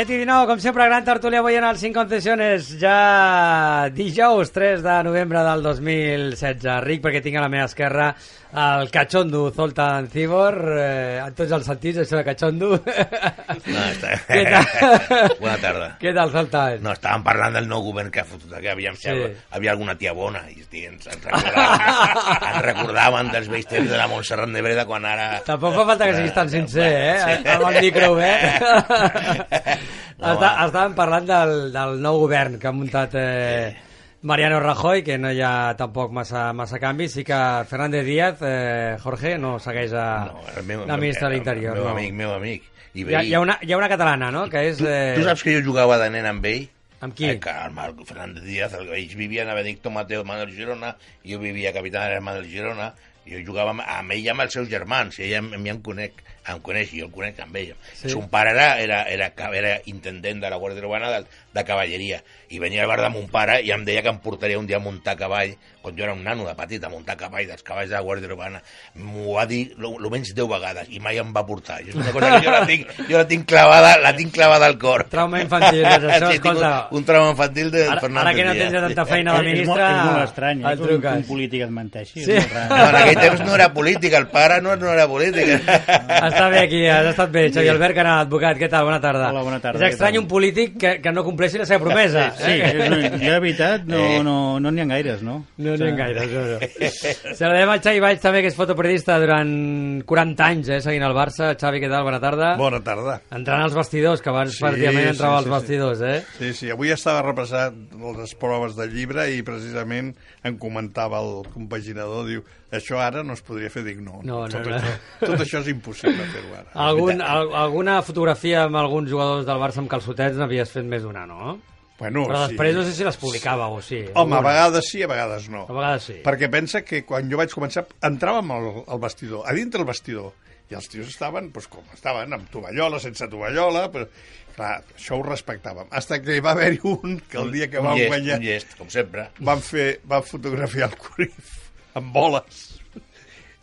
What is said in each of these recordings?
7 i 19, com sempre, gran tertúlia avui en el 5 Concesiones, ja dijous 3 de novembre del 2016. Ric, perquè tinc a la meva esquerra el cachondo Zoltan Cibor, eh, en tots els sentits, això de cachondo. No, està... Què tal? Bona tarda. Què tal, Zoltan? No, estàvem parlant del nou govern que ha fotut, que aviam si Sí. sí. havia alguna tia bona, i ens, ens, recordaven, ens recordaven dels vells temps de la Montserrat de Breda quan ara... Tampoc fa falta que siguis tan sincer, eh? Amb el micro obert. No, Està, va. estàvem parlant del, del nou govern que ha muntat eh, Mariano Rajoy, que no hi ha tampoc massa, massa canvis. Sí que Fernández Díaz, eh, Jorge, no segueix a No, el meu, la ministra de el l'Interior. Meu No. amic, meu amic. I Hi ha, hi, ha una, hi ha una catalana, no?, que és... Eh, Tu saps que jo jugava de nen amb ell? Amb qui? Eh, que el Marc Fernández Díaz, el, ells vivien a Benedicto Mateo Manuel Girona, jo vivia a Capitán Manuel Girona, jo jugava amb, amb ell i amb els seus germans, i ell em, em conec, em coneix, i jo el conec amb ell. Sí. Son pare era, era, era, era intendent de la Guàrdia Urbana de, de cavalleria, i venia al bar de mon pare i em deia que em portaria un dia a muntar a cavall, quan jo era un nano de petit, a muntar a cavall dels cavalls de la Guàrdia Urbana. M'ho va dir almenys 10 vegades, i mai em va portar. I és una cosa que jo la tinc, jo la tinc clavada, la tinc clavada al cor. Trauma infantil, doncs això, Sí, escolta... un, un trauma infantil de Ara, Fernández ara que no tens ja tanta feina de És molt, ministre... és molt estrany, eh, que un, un polític et menteixi. Sí. És No, en aquell temps no era política, el pare no, no era política. Està bé aquí, has estat bé. Xavier Albert Canà, advocat, què tal? Bona tarda. Hola, bona tarda, És estrany un polític que, que no compleixi la seva promesa. Sí, eh? és, una- jo de veritat no Eh. no no n'hi ha gaires, no? No n'hi ha gaire, no, no. Saludem al Xavi Valls també, que és fotoperiodista durant 40 anys, eh, seguint el Barça. Xavi, què tal? Bona tarda. Bona tarda. Entrant als vestidors, que abans Sí, pràcticament sí, entrava sí, als sí. vestidors, eh? Sí, sí, avui estava repassant les proves del llibre i precisament em comentava el compaginador, diu, això ara no es podria fer, dic, no, No, no, tot, no. Això, tot això és impossible fer-ho ara. Algun, al, alguna fotografia amb alguns jugadors del Barça amb calçotets n'havies fet més d'una, no? Bueno, Però després no sé si les publicàveu o sí. Home, a vegades sí, a vegades no. A vegades sí. Perquè pensa que quan jo vaig començar, entràvem al, al vestidor, a dintre el vestidor, i els tios estaven, doncs, com estaven, amb tovallola, sense tovallola, però, clar, això ho respectàvem. Hasta que va haver-hi un que el dia que vam llest, guanyar un llest, com sempre. van fer, van fotografiar el Cruyff amb boles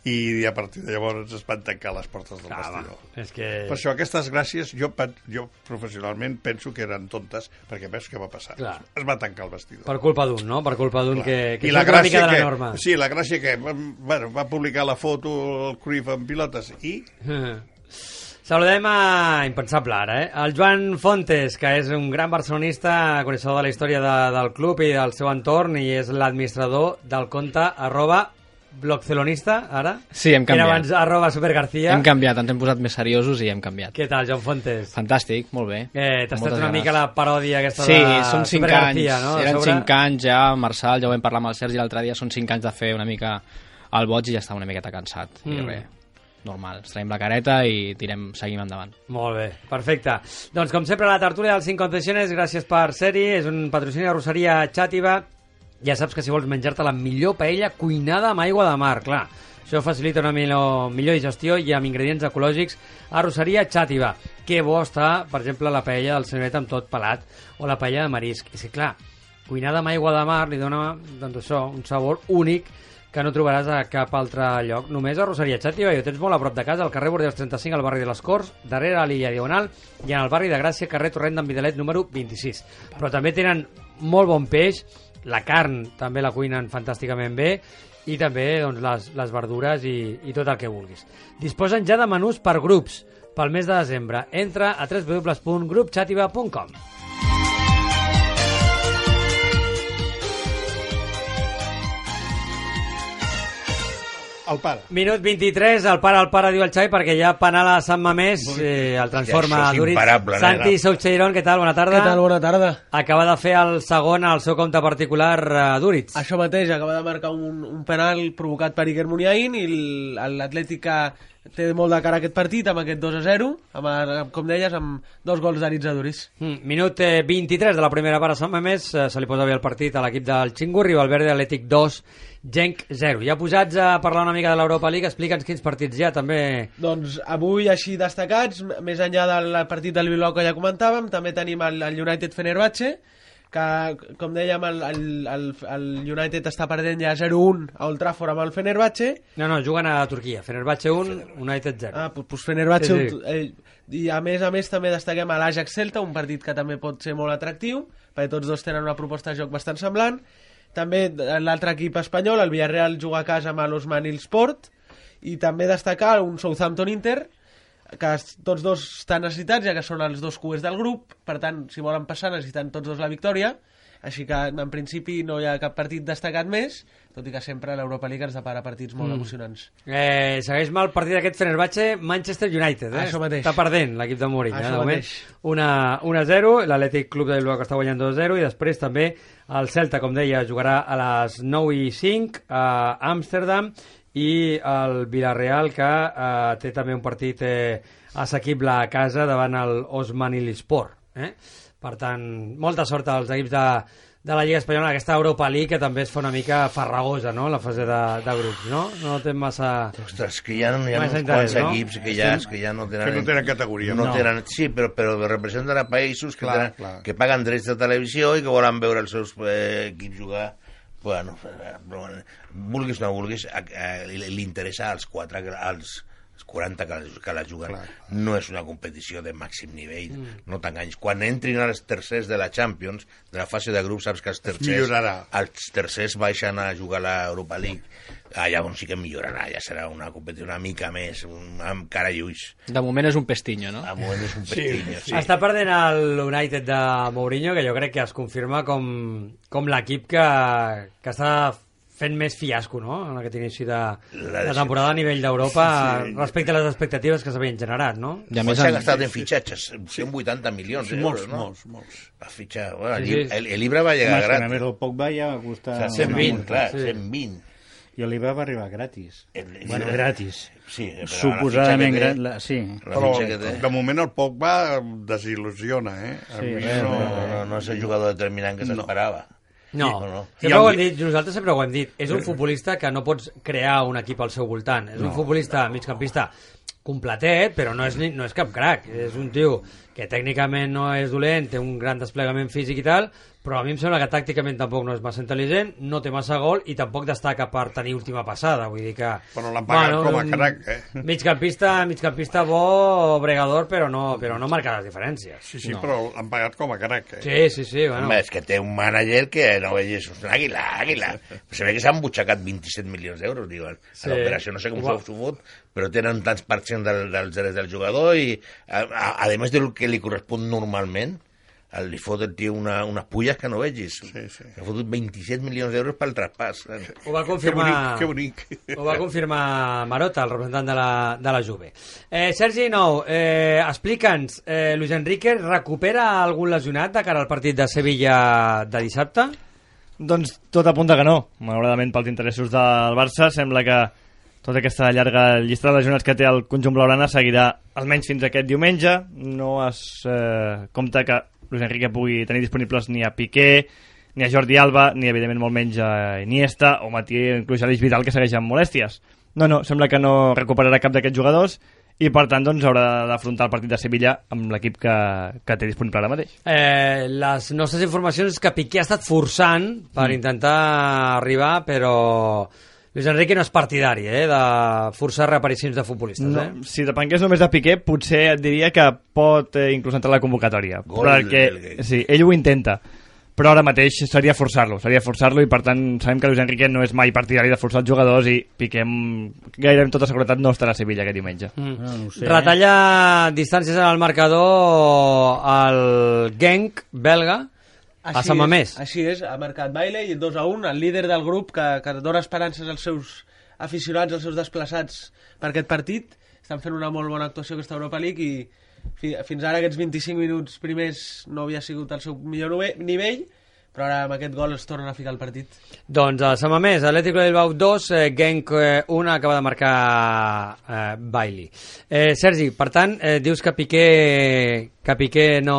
i a partir de llavors es van tancar les portes del va, vestidor. és que... Per això aquestes gràcies jo, jo professionalment penso que eren tontes perquè veus què va passar. Clar. Es va tancar el vestidor. Per culpa d'un, no? Per culpa d'un que, que I la una mica gràcia de la que, norma. sí, la gràcia que bueno, va publicar la foto el Cruyff amb pilotes i Saludem a... impensable ara, eh? El Joan Fontes, que és un gran barcelonista, coneixedor de la història de, del club i del seu entorn, i és l'administrador del compte arroba blogcelonista, ara? Sí, hem Que Era canviat. abans arroba supergarcia. Hem canviat, ens hem posat més seriosos i hem canviat. Què tal, Joan Fontes? Fantàstic, molt bé. Eh, T'has fet una ganes. mica la paròdia aquesta Sí, de són 5 Super anys, no? eren Sobre- 5 anys ja, Marçal, ja ho vam parlar amb el Sergi l'altre dia, són 5 anys de fer una mica el boig i ja estava una miqueta cansat. I Mm. res, normal, ens traiem la careta i tirem, seguim endavant. Molt bé, perfecte. Doncs com sempre la tertúlia dels 5 Concesiones, gràcies per ser-hi, és un patrocini de Roseria Xàtiva. Ja saps que si vols menjar-te la millor paella cuinada amb aigua de mar, clar. Això facilita una millor, millor digestió i amb ingredients ecològics a Roseria Xàtiva. Que bo està, per exemple, la paella del senyoret amb tot pelat o la paella de marisc. És que, clar, cuinada amb aigua de mar li dona, doncs això, un sabor únic que no trobaràs a cap altre lloc. Només a Roseria Xàtiva i ho tens molt a prop de casa, al carrer Bordeus 35, al barri de les Corts, darrere a l'illa Diagonal, i en el barri de Gràcia, carrer Torrent d'en Vidalet, número 26. Però també tenen molt bon peix, la carn també la cuinen fantàsticament bé, i també doncs, les, les verdures i, i tot el que vulguis. Disposen ja de menús per grups pel mes de desembre. Entra a www.grupxativa.com. el pare. Minut 23, el pare, el pare diu el Xavi, perquè ja penal a Sant Mamés, eh, el transforma a Duritz. imparable, Santi. Soucheiron, què tal? Bona tarda. Què tal? Bona tarda. Acaba de fer el segon al seu compte particular a Duritz. Això mateix, acaba de marcar un, un penal provocat per Iker Muniain i el- l'Atlètic té molt de cara aquest partit amb aquest 2 a 0, amb, amb, com deies, amb dos gols d'Aritz a Duris. Mm, minut eh, 23 de la primera part a Sant Mamés, eh, se li posa bé el partit a l'equip del Xingurri, Valverde Atlètic 2, Genk 0. Ja posats a parlar una mica de l'Europa League, explica'ns quins partits hi ha també. Doncs avui així destacats, més enllà del partit del Bilbao que ja comentàvem, també tenim el, el United Fenerbahce, que, com dèiem, el, el, el, el United està perdent ja 0-1 a Old Trafford amb el Fenerbahce, No, no, juguen a Turquia. Fenerbahce 1, United 0. Ah, doncs pues Fenerbahce... Sí, sí. Eh, I a més a més també destaquem l'Ajax Celta, un partit que també pot ser molt atractiu, perquè tots dos tenen una proposta de joc bastant semblant. També l'altre equip espanyol, el Villarreal, juga a casa amb l'Osmanil Sport, i també destacar un Southampton Inter, que tots dos estan necessitats, ja que són els dos cuers del grup, per tant, si volen passar necessiten tots dos la victòria, així que en principi no hi ha cap partit destacat més, tot i que sempre l'Europa League ens depara partits molt mm. emocionants. Eh, segueix mal el partit d'aquest Fenerbahce Manchester United eh? Això mateix. està perdent l'equip de Mourinho eh? Això de moment mateix. una, una 0 l'Atlètic Club de Bilbao que està guanyant 2-0 i després també el Celta com deia jugarà a les 9 i 5 a Amsterdam i el Villarreal que eh, té també un partit eh, assequible a casa davant el Osmanilispor eh? per tant, molta sort als equips de, de la Lliga Espanyola, aquesta Europa League que també es fa una mica farragosa, no?, la fase de, de grups, no? No té massa... Ostres, que hi ha, hi ha uns interès, quants no? equips que ja, que ja no tenen... Que no tenen categoria. No, No. tenen, sí, però, però representen a països que, Clar, tenen, clar. que paguen drets de televisió i que volen veure els seus eh, equips jugar bueno, eh, però, vulguis o no vulguis, a- a- li li interessa als quatre, als 40 que, la- que la juguen. Clar. No és una competició de màxim nivell, no t'enganyis. Quan entrin els tercers de la Champions, de la fase de grups, saps que els tercers, millorarà. els tercers baixen a jugar a l'Europa League. Ah, llavors sí que millorarà, ja serà una competició una mica més, un, amb cara i ulls. De moment és un pestinyo, no? A moment és un pestinyo, sí. Està perdent el United de Mourinho, que jo crec que es confirma com, com l'equip que, que està fent més fiasco, no?, en aquest inici de, La de temporada a nivell d'Europa Sí, sí. respecte a les expectatives que s'havien generat, no? I a Més s'ha gastat en fitxatges, 180 milions Sí, d'euros, no? molts, molts. Va fitxar... Bueno, Sí, el, sí. el, el Ibra va llegar que a gratis. més el Pogba ja va costar... O sigui, 120, una clar, sí. 120. I l'Ibra va arribar gratis. El- el- bueno, gratis. Sí, però Suposadament la fitxa que té- gran... La, sí. La Però que té... de moment el Pogba desil·lusiona, eh? A Sí, mi eh, no... No, no, no és el jugador determinant que s'esperava. No, No, no. sempre I ho hem dit, nosaltres sempre ho hem dit, és un futbolista que no pots crear un equip al seu voltant, és un futbolista migcampista completet, però no és, no és cap crac, és un tio que tècnicament no és dolent, té un gran desplegament físic i tal, però a mi em sembla que tàcticament tampoc no és massa intel·ligent, no té massa gol i tampoc destaca per tenir última passada, vull dir que... Però l'han pagat com a crac, eh? Migcampista, migcampista bo, bregador, però no, però no marca les diferències. Sí, sí, però l'han pagat com a crac, eh? Sí, sí, sí, bueno. Home, és que té un manager que no veies, és un àguila, àguila. Se ve que s'han butxacat 27 milions d'euros, diuen. Sí. A l'operació no sé com s'ho fot, però tenen tants per cent del, dels drets del jugador i, a, a, a més del que li correspon normalment, el- li fot el tio una, unes pulles que no vegis. Sí, sí. Ha fotut 27 milions d'euros pel traspàs. Ho va Que confirmar... bonic, que bonic. Ho va confirmar Marota, el representant de la, de la Juve. Eh, Sergi Nou, eh, explica'ns, eh, Luis Enrique recupera algun lesionat de cara al partit de Sevilla de dissabte? Doncs tot apunta que no. Malauradament, pels interessos del Barça, sembla que tota aquesta llarga llista de lesionats que té el conjunt blaugrana seguirà almenys fins aquest diumenge. No es eh, compta que Luis Enrique pugui tenir disponibles ni a Piqué, ni a Jordi Alba, ni evidentment molt menys a Iniesta o Matí, inclús Aleix Vidal, que segueix amb molèsties. No, no, sembla que no recuperarà cap d'aquests jugadors i per tant doncs, haurà d'afrontar el partit de Sevilla amb l'equip que, que té disponible ara mateix. Eh, les nostres informacions és que Piqué ha estat forçant per Mm. intentar arribar, però Luis Enrique no és partidari eh, de forçar reaparicions de futbolistes. No, Eh? si depengués només de Piqué, potser et diria que pot eh, inclús entrar a la convocatòria. Gol perquè, del- sí, ell ho intenta, però ara mateix seria forçar-lo, seria forçar-lo i per tant sabem que Luis Enrique no és mai partidari de forçar els jugadors i Piqué gairebé amb tota seguretat no estarà a Sevilla aquest diumenge. Mm. No, no ho sé, Retalla distàncies en el marcador el Genk belga a Sant Mamés. És, així és, ha marcat Baile i 2 a 1, el líder del grup que, que dona esperances als seus aficionats, als seus desplaçats per aquest partit. Estan fent una molt bona actuació aquesta Europa League i fi, fins ara aquests 25 minuts primers no havia sigut el seu millor nivell, però ara amb aquest gol es tornen a ficar al partit. Doncs a Sant Mamés, Atlético de Bilbao 2, eh, Genk eh, 1, acaba de marcar eh, Bailey. Eh, Sergi, per tant, eh, dius que Piqué, que Piqué no,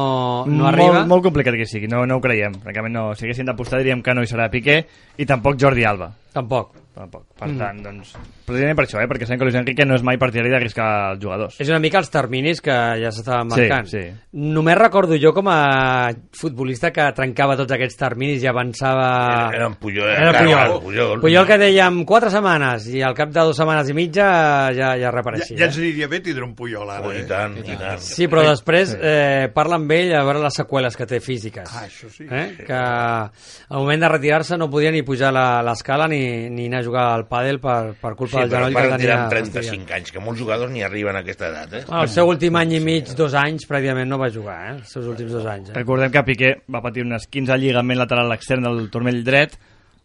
no arriba. Molt, molt complicat que sigui, no, no ho creiem. Francament, no. Si haguéssim d'apostar diríem que no hi serà Piqué i tampoc Jordi Alba. Tampoc. Tampoc. Per tant, doncs, precisament per això, eh? perquè sabem que Luis Enrique no és mai partidari d'arriscar els jugadors. És una mica els terminis que ja s'estaven Sí, marcant. sí. Només recordo jo com a futbolista que trencava tots aquests terminis i avançava... Era, era en Puyol. Era clar, Puyol. Puyol. Puyol que dèiem quatre setmanes i al cap de dues setmanes i mitja ja, ja Ja, reapareixia. ja ens aniria bé tindre un Puyol ara, Oh, I eh? tant, i tant. Sí, però després eh, parla amb ell a veure les seqüeles que té físiques. Ah, això sí. Eh? Que al moment de retirar-se no podia ni pujar la- l'escala ni, ni anar a jugar al pàdel per, per Sí, culpa del però genoll que tenia. amb 35 anys, que molts jugadors ni arriben a aquesta edat, eh? Bueno, el seu últim any i mig, dos anys, pràcticament no va jugar, eh? Els seus últims dos anys. Eh? Recordem que Piqué va patir un esquinç al lligament lateral extern del turmell dret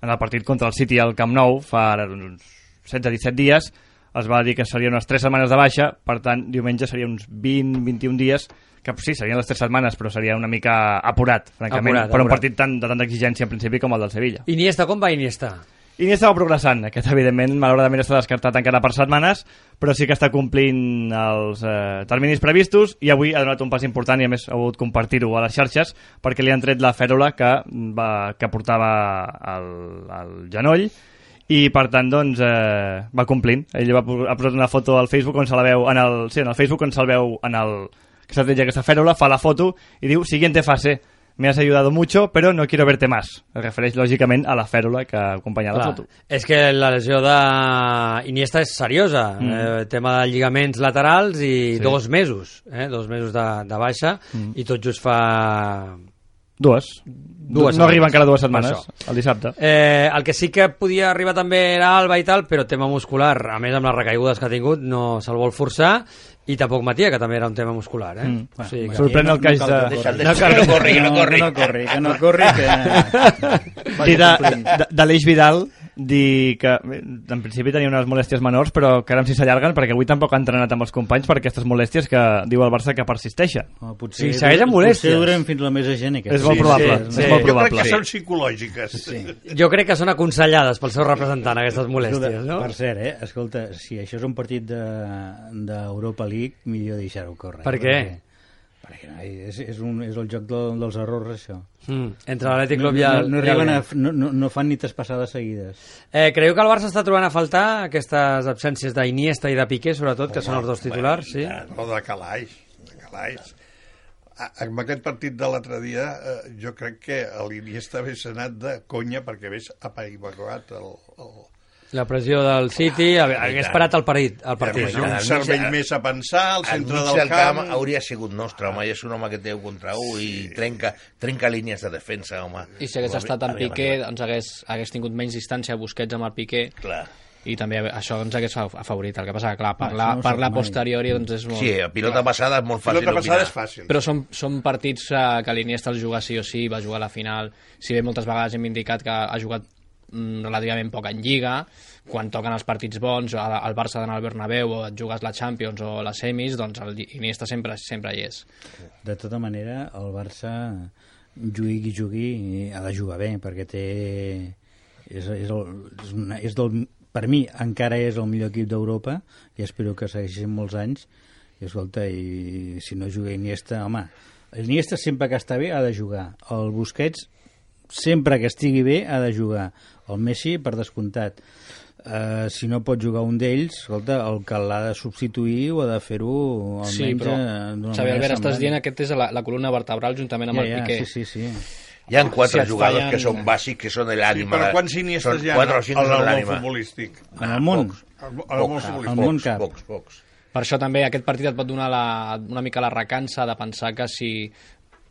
en el partit contra el City al Camp Nou fa ara uns 16-17 dies es va dir que serien unes 3 setmanes de baixa per tant diumenge seria uns 20-21 dies que sí, serien les 3 setmanes però seria una mica apurat francament, Apurat, per un apurat. partit tan, de tanta exigència en principi com el del Sevilla Iniesta, com va Iniesta? Iniesta va progressant, aquest evidentment malauradament està descartat encara per setmanes, però sí que està complint els eh, terminis previstos i avui ha donat un pas important i a més ha volgut compartir-ho a les xarxes perquè li han tret la fèrola que, va, que portava al, al genoll i per tant doncs eh, va complint ell va, ha posat una foto al Facebook on se la veu en el, sí, en el Facebook on se'l veu en el, que tret ja aquesta fèrola, fa la foto i diu, siguiente fase me has ayudado mucho, pero no quiero verte más. Es refereix, lògicament, a la fèrola que acompanya la foto. és que la lesió de Iniesta és seriosa. Mm. Eh, tema de lligaments laterals i sí. dos mesos, eh? dos mesos de, de baixa, mm. i tot just fa... Dues. Dues no arriba encara dues setmanes, el dissabte. Eh, el que sí que podia arribar també era Alba i tal, però tema muscular, a més amb les recaigudes que ha tingut, no se'l vol forçar, i tampoc Matia, que també era un tema muscular. Eh? Mm. O sigui que... Sorprèn el cas de... No, que no corri, que no corri. Que no corri, que no corri, que... De, de l'Eix Vidal dir que en principi tenia unes molèsties menors però que ara si s'allarguen perquè avui tampoc ha entrenat amb els companys per aquestes molèsties que diu el Barça que persisteixen Oh, Sí, segueix amb molèsties. Potser duren fins la mesagena. És molt probable, sí, és sí. molt Jo crec probable. que són psicològiques. Sí. Jo crec que són aconsellades pel seu representant, aquestes molèsties, no? Per cert, eh? escolta, si això és un partit d'Europa de, d'Europa League, millor deixar-ho córrer. Per què? Perquè, perquè no, és, és, un, és el joc del, dels errors, això. Mm, entre l'Atlètic No, Club i no, el... no, i el arriben a, no, no, no fan ni passades seguides. Eh, creieu que el Barça està trobant a faltar aquestes absències d'Iniesta i de Piqué, sobretot, que són els dos titulars, sí? No, de calaix. De calaix. A- Amb aquest partit de l'altre dia, eh, jo crec que l'Iniesta hagués anat de conya perquè hagués apaiguat el, el, La pressió del City, hagués hagués parat el partit. El partit no? un cervell més a pensar, al centre del, del camp camp... hauria sigut nostre, home, i és un home que té un contra un i trenca, trenca línies de defensa, home. I si hagués estat en Piqué, arribat. doncs hagués, hagués tingut menys distància Busquets amb el Piqué Clar. i també això ens hagués af- afavorit. El que passa que, clar, això parlar, no ho parlar posteriori doncs és molt... Sí, a pilota passada és molt fàcil Pilota passada opinar. és fàcil. Però són, són partits eh, que l'Iniesta els juga sí o sí, va jugar a la final. Si bé moltes vegades hem indicat que ha jugat relativament poc en Lliga, quan toquen els partits bons, al Barça d'anar al Bernabéu o et jugues la Champions o les semis, doncs el Iniesta sempre, sempre hi és. De tota manera, el Barça, jugui qui jugui, ha de jugar bé, perquè té... És, és, el, és, una, és del, per mi encara és el millor equip d'Europa i espero que segueixin molts anys i escolta, i si no juga Iniesta, home, Iniesta sempre que està bé ha de jugar, el Busquets sempre que estigui bé ha de jugar el Messi per descomptat Uh, si no pot jugar un d'ells, escolta, el que l'ha de substituir o ha de fer-ho almenys Sí, però, eh, Xavi Albert, estàs dient aquest és la, la columna vertebral juntament amb ja, el ja, Piqué. Sí, sí, sí. Hi ha quatre Si jugadors fallen- que són bàsics, que són Sí, l'ànima. però quants iniestes són hi ha quatre o en el són món l'ànima. futbolístic? En el món? Al, al món futbolístic. Al món pocs, cap. pocs, pocs. Per això també aquest partit et pot donar la, una mica la recança de pensar que si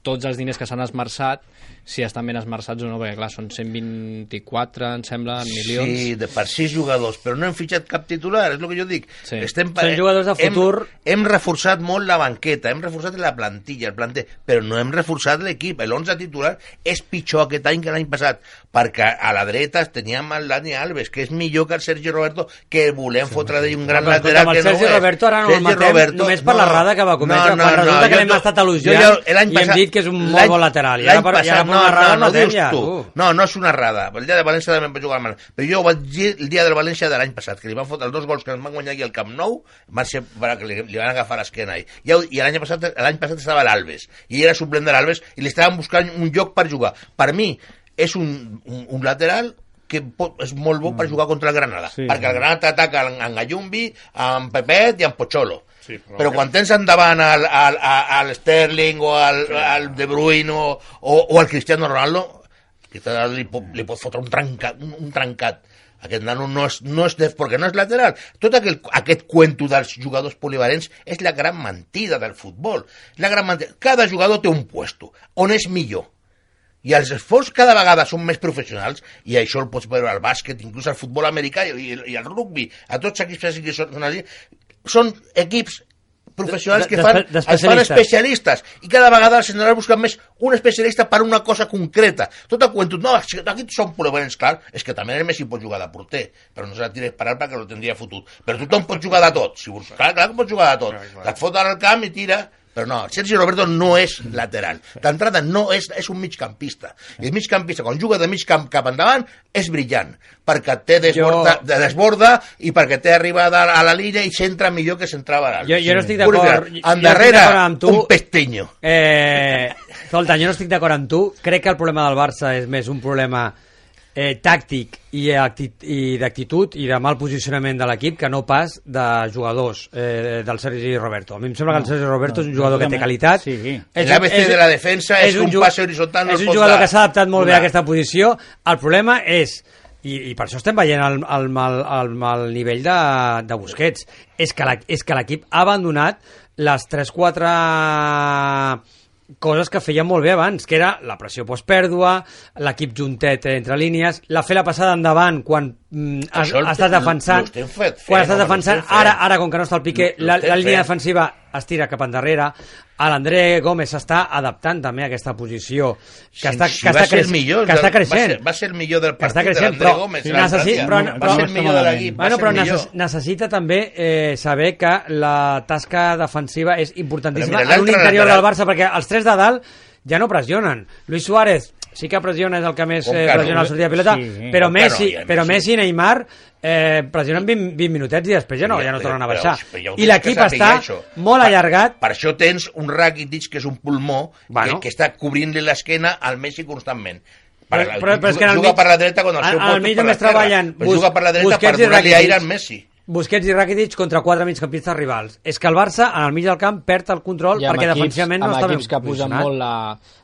tots els diners que s'han esmerçat, si estan ben esmerçats o no, perquè clar, són 124, em sembla, milions. Sí, de per sis jugadors, però no hem fitxat cap titular, és el que jo dic. Sí. Estem, Són jugadors de futur. Hem, hem reforçat molt la banqueta, hem reforçat la plantilla, el planter, però no hem reforçat l'equip. L'11 titular és pitjor aquest any que l'any passat, perquè a la dreta teníem el Dani Alves, que és millor que el Sergi Roberto, que volem sí, fotre d'ell un gran Però, escolta, lateral que no Sergi és. Roberto ara no el matem només per l'errada que va cometre, quan resulta que jo l'hem estat elogiant jo ja l'any i hem passat- dit que és un molt bon lateral. I l'any ara per, i ara passat, per una errada no, no, dius ja, tu. tu. No, no és una errada. El dia de València també va jugar mal. Però jo ho vaig dir el dia del València de l'any passat, que li van fotre els dos gols que ens van guanyar aquí al Camp Nou, van ser perquè li, li van agafar l'esquena. I, I, i l'any passat, l'any passat estava l'Alves, i ell era suplent de l'Alves, i li estaven buscant un lloc per jugar. Per mi, és un, un, un lateral que pot, és molt bo per jugar contra el Granada, Sí. perquè el Granada t'ataca en, en Gallumbi, en Pepet i en Pocholo. Sí, però però quan tens endavant al, al, al, Sterling o al, al De Bruyne o, o, o al Cristiano Ronaldo, li pot, li pot fotre un trencat, un, un trencat. Aquest nano no és, no és def, perquè no és lateral. Tot aquel, aquest cuento dels jugadors polivalents és la gran mentida del futbol. La gran mentida. Cada jugador té un puesto, on és millor. I els esports cada vegada són més professionals, i això el pots veure al bàsquet, inclús al futbol americà i, i al rugby, a tots aquells que són, allí, són equips professionals que fan, de- es fan especialistes. I cada vegada els entrenadors busquen més un especialista per una cosa concreta. Tot el cuento, no, és que aquí són polivalents clar, és que també el Messi pot jugar de porter però no se la tires parar perquè no tindria fotut. Però tothom pot jugar de tot. Si vols, clar, clar que pot jugar de tot, et fot al camp i tira però no, Sergio Roberto no és lateral. D'entrada no és, és un migcampista. I el migcampista, quan juga de mig camp cap endavant, és brillant, perquè té desborda, Jo- de desborda i perquè té arribada a la línia i centra millor que centrava l'Alves. Jo- jo no estic d'acord- jo- En darrere, amb tu. un pesteño. Eh, escolta, jo no estic d'acord amb tu. Crec que el problema del Barça és més un problema eh, tàctic i, i d'actitud i de mal posicionament de l'equip que no pas de jugadors eh, del Sergi Roberto. A mi em sembla que el Sergi Roberto és un jugador que té qualitat. Sí. És El ABC de la defensa és un ju- passe horitzontal, no És un jugador dar. que s'ha adaptat molt bé a aquesta posició. El problema és i, i per això estem veient el, el, mal, el mal nivell de, de Busquets és que la- és que l'equip ha abandonat les 3-4 coses que feia molt bé abans, que era la pressió postpèrdua, l'equip juntet entre línies, la fer la passada endavant quan mm, has, Això el- ha estat defensant, fet, quan fent, estat home, ho defensant, ara, ara com que no està el piqué, la, la línia fent. defensiva es tira cap endarrere, l'André Gómez s'està adaptant també a aquesta posició que està, Si que va està, creix- millor que està va creixent. ser- Va ser el millor del Que partit de creixent, l'André però Gómez. sí, necessi- dia. però- va però- ser el millor de l'equip. va Bueno, però necess necessita també eh, saber que la tasca defensiva és importantíssima Però mira, en un interior del Barça, perquè els tres de dalt ja no pressionen. Luis Suárez sí que pressiona, és el que més eh, no? pressiona la sortida de pilota, Sí. però, que no? Messi, a però Messi. I Neymar eh, pressionen 20, 20 minutets i després ja no, ja no Però- tornen a però- baixar. però I l'equip està això. molt Per- allargat. Per això tens un Rakitic, que és un pulmó, Bueno. que, que està cobrint-li l'esquena al Messi constantment. Però, Per- però, però és que juga mig, per la dreta quan el al- seu al posto mig només treballen Però per la dreta per donar-li aire al Messi. Busquets i Rakitic contra quatre migcampistes rivals. És que el Barça, en el mig del camp, perd el control I perquè equips, defensivament no està ben equips que posen molt la,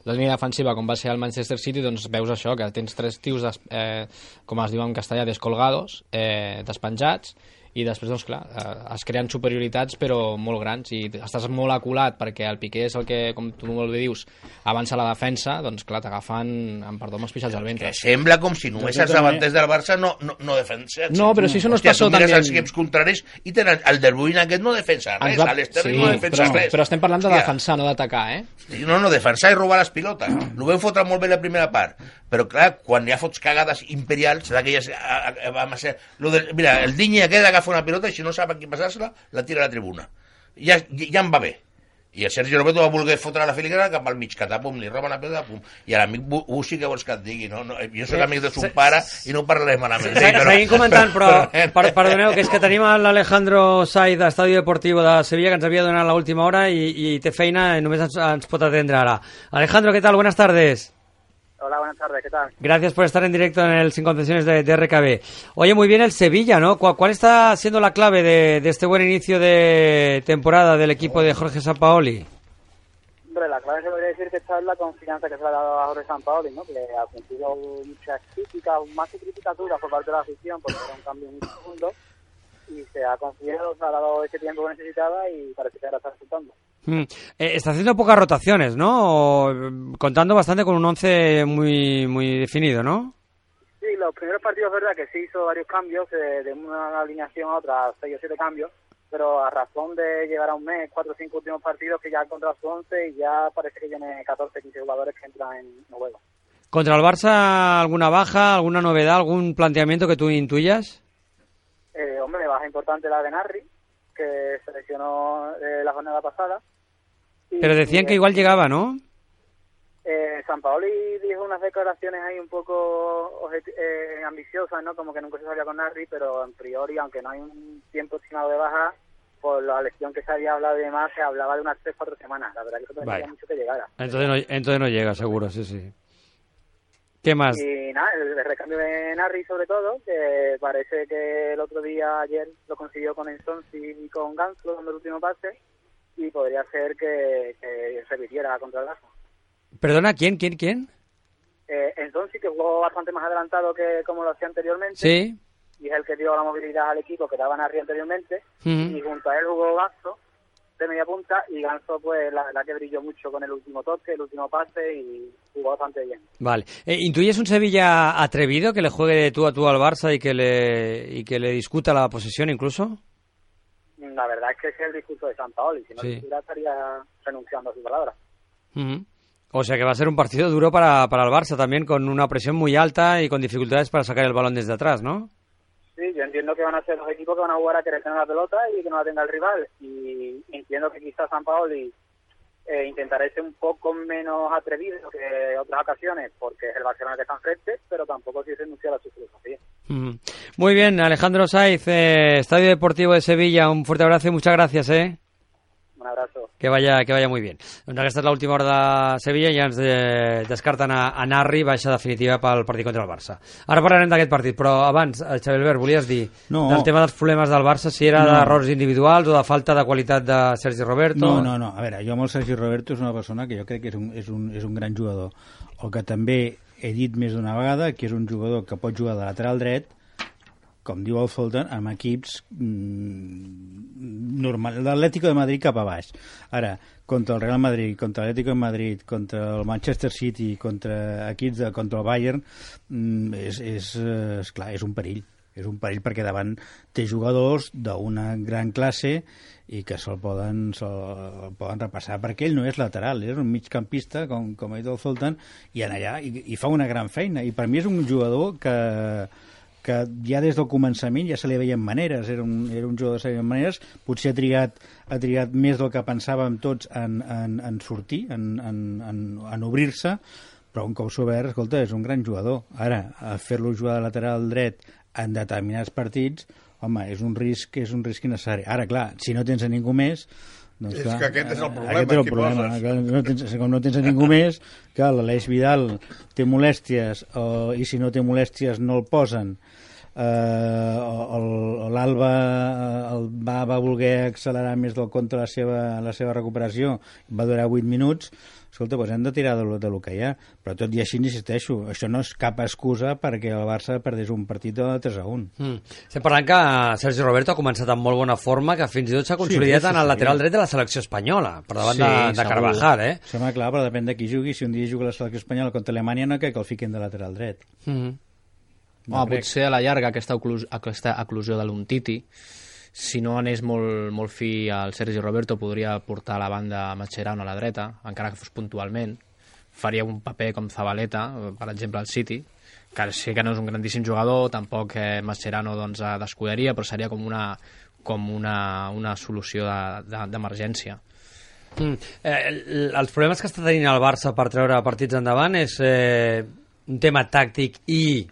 la línia defensiva, com va ser el Manchester City, doncs veus això, que tens tres tios, des, eh, com es diu en castellà, descolgados, eh, despenjats, i després, doncs clar, eh, es creen superioritats però molt grans i estàs molt aculat perquè el Piqué és el que, com tu molt bé dius, avança la defensa, doncs clar, t'agafen, amb perdó, amb els pixats al ventre. Que sembla com si només els davanters del Barça no, no, no defensen. No, però si això no es Hòstia, passó tu mires també els equips contraris i tenen el De Bruyne aquest no defensa Ens res, va- l'Sterling sí, no defensa però, res. però estem parlant de Hòstia, defensar, no d'atacar, eh? No, no, defensar i robar les pilotes. Ho vam fotre molt bé la primera part. Però, clar, quan ja fots cagades imperials, d'aquelles... a- a- Vam ser... Lo de, mira, el Diñi aquest agafa una pilota i si no sap a qui passar-se-la, la tira a la tribuna. Ja, ja em va bé. I el Sergi Roberto va voler fotre la filigrana cap al mig, que pum, li roba la pilota, pum. I l'amic Bu- Bussi, què vols que et digui? No? No, jo soc Eh, amic de son pare i no parlaré malament. Se- Seguim comentant, però, per, perdoneu, que és que tenim l'Alejandro Sai d'Estadi Deportivo de Sevilla, que ens havia donat l'última hora i, i té feina i només ens, ens pot atendre ara. Alejandro, ¿qué tal? Buenas tardes. Hola, buenas tardes, ¿qué tal? Gracias por estar en directo en el Sin Concesiones de, de RKB. Oye, muy bien el Sevilla, ¿no? ¿Cuál, cuál está siendo la clave de, de este buen inicio de temporada del equipo de Jorge Sampaoli? Hombre, la clave se podría decir que esta es la confianza que se le ha dado a Jorge Sampaoli, ¿no? Que ha cumplido muchas críticas, más que críticas duras por parte de la afición, porque era un cambio muy profundo, y se ha confiado, se ha dado ese tiempo que necesitaba y parece que ahora está resultando. Mm, eh, está haciendo pocas rotaciones, ¿no? O, eh, contando bastante con un once muy, muy definido, ¿no? Sí, los primeros partidos, verdad, que sí hizo varios cambios, eh, de una alineación a otra, seis o siete cambios, pero a razón de llegar a un mes, cuatro o cinco últimos partidos, que ya ha encontrado su once y ya parece que tiene 14 15 jugadores que entran en juego. ¿Contra el Barça alguna baja, alguna novedad, algún planteamiento que tú intuyas? Eh, hombre, baja importante la de Narri, que se lesionó eh, la jornada pasada. Pero decían que igual llegaba, ¿no? Eh, San Paoli dijo unas declaraciones ahí un poco eh, ambiciosas, ¿no? Como que nunca se sabía con Narri, pero en priori, aunque no hay un tiempo estimado de baja, por la lesión que se había hablado y demás, se hablaba de unas 3-4 semanas. La verdad que eso tendría Vaya. mucho que llegara. Entonces no, entonces no llega, seguro, sí, sí. ¿Qué más? Y nada, el, el recambio de Narri sobre todo, que parece que el otro día, ayer, lo consiguió con Ensonsi y con Ganso dando el último pase, y podría ser que, que repitiera contra el Barça. Perdona, ¿quién, quién, quién? Eh, Ensonsi, que jugó bastante más adelantado que como lo hacía anteriormente, Sí. y es el que dio la movilidad al equipo que daba Narri anteriormente, y junto a él jugó Ganso de media punta, y Ganso pues la que brilló mucho con el último toque, el último pase, y jugó bastante bien. Vale. Eh, ¿Intuyes un Sevilla atrevido que le juegue de tú a tú al Barça y que le, y que le discuta la posesión incluso? La verdad es que ese es el discurso de San Paoli, si no Sí. estaría renunciando a su palabra. Ujú. O sea que va a ser un partido duro para, para el Barça también, con una presión muy alta y con dificultades para sacar el balón desde atrás, ¿no? Sí, yo entiendo que van a ser los equipos que van a jugar a querer tener la pelota y que no la tenga el rival. Y entiendo que quizás San Paoli eh, intentará ser un poco menos atrevido que otras ocasiones, porque es el Barcelona que está enfrente, pero tampoco si renunciar a su filosofía. Ujú. Muy bien, Alejandro Saiz, eh, Estadio Deportivo de Sevilla, un fuerte abrazo y muchas gracias, ¿eh? Un abrazo. Que vaya, que vaya muy bien. Doncs aquesta és l'última hora de Sevilla i ja ens de, descarten a, a Narri, baixa definitiva pel partit contra el Barça. Ara parlarem d'aquest partit, però abans, eh, Xavi Albert, volies dir No. del tema dels problemes del Barça, si era No. d'errors individuals o de falta de qualitat de Sergi Roberto? No, no, no. A veure, jo amb el Sergi Roberto és una persona que jo crec que és un, és un, és un gran jugador. El que també he dit més d'una vegada, que és un jugador que pot jugar de lateral dret, com diu el Fulton, amb equips mm, normal, l'Atlético de Madrid cap a baix. Ara, contra el Real Madrid, contra l'Atlético de Madrid, contra el Manchester City, contra equips de, contra el Bayern, mm, és, és, eh, és, clar, és un perill és un perill perquè davant té jugadors d'una gran classe i que se'l poden, se poden repassar perquè ell no és lateral, és un migcampista com, com ha dit el Zoltan i en allà i, i fa una gran feina i per mi és un jugador que, que ja des del començament ja se li veien maneres, era un, era un jugador que se li veien maneres, potser ha trigat, ha trigat més del que pensàvem tots en, en, en sortir, en, en, en, en obrir-se, però un cop s'ha obert, escolta, és un gran jugador. Ara, a fer-lo jugar de lateral dret en determinats partits, home, és un risc, és un risc innecessari. Ara, clar, si no tens a ningú més, doncs, És clar, que aquest és el problema, Aquest és el problema. que No tens, com no tens a ningú més, que l'Aleix Vidal té molèsties o, i si no té molèsties no el posen eh, l'Alba eh, va, va voler accelerar més del compte la seva, la seva recuperació va durar 8 minuts escolta, doncs hem de tirar de de lo que hi ha però tot i així insisteixo, això no és cap excusa perquè el Barça perdés un partit de 3 a 1 Mm. Estem parlant que Sergi Roberto ha començat amb molt bona forma, que fins i tot s'ha consolidat sí, sí, en el sí. lateral dret de la selecció espanyola, per davant Sí, de, de. Carvajal, eh? Sembla clar, però depèn de qui jugui. Si un dia juga la selecció espanyola contra Alemanya, no crec que el fiquin de lateral dret. Mm. No Home, crec. potser a la llarga aquesta, oclus aquesta eclusió de l'Untiti si no anés molt, molt fi al Sergi Roberto podria portar la banda Mascherano a la dreta, encara que fos puntualment faria un paper com Zabaleta per exemple al City que sí que no és un grandíssim jugador tampoc eh, Mascherano doncs, d'escuderia però seria com una, com una, una solució de- de- d'emergència Mm. Eh, el- els problemes que està tenint el Barça per treure partits endavant és eh, un tema tàctic i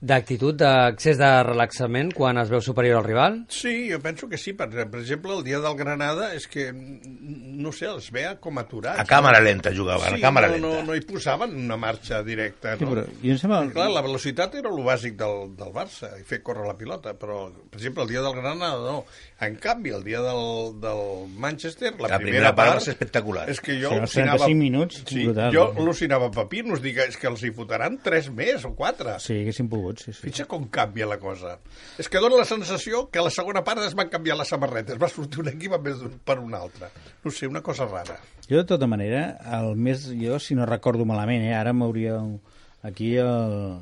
d'actitud, d'accés de relaxament quan es veu superior al rival? Sí, jo penso que sí. Per, per exemple, el dia del Granada és que, no sé, els veia com aturats. A càmera lenta jugaven, Sí, a càmera no, lenta. no, no hi posaven una marxa directa. Sí, No? però jo em sembla... Clar, la velocitat era el bàsic del, del Barça, i fer córrer la pilota, però, per exemple, el dia del Granada no. En canvi, el dia del, del Manchester, la, La primera part va ser espectacular. És que jo Sí, al·lucinava... 35 minuts, sí, brutal. jo al·lucinava papinos, dic, és que els hi fotran 3 més o 4. Sí, haguessin pogut, sí, sí. Fixa com canvia la cosa. És que dona la sensació que a la segona part es van canviar les samarretes. Va sortir un equip en vez d'un per un altre. No sé, una cosa rara. Jo, de tota manera, el més... Jo, si no recordo malament, eh, ara m'hauria... Aquí el...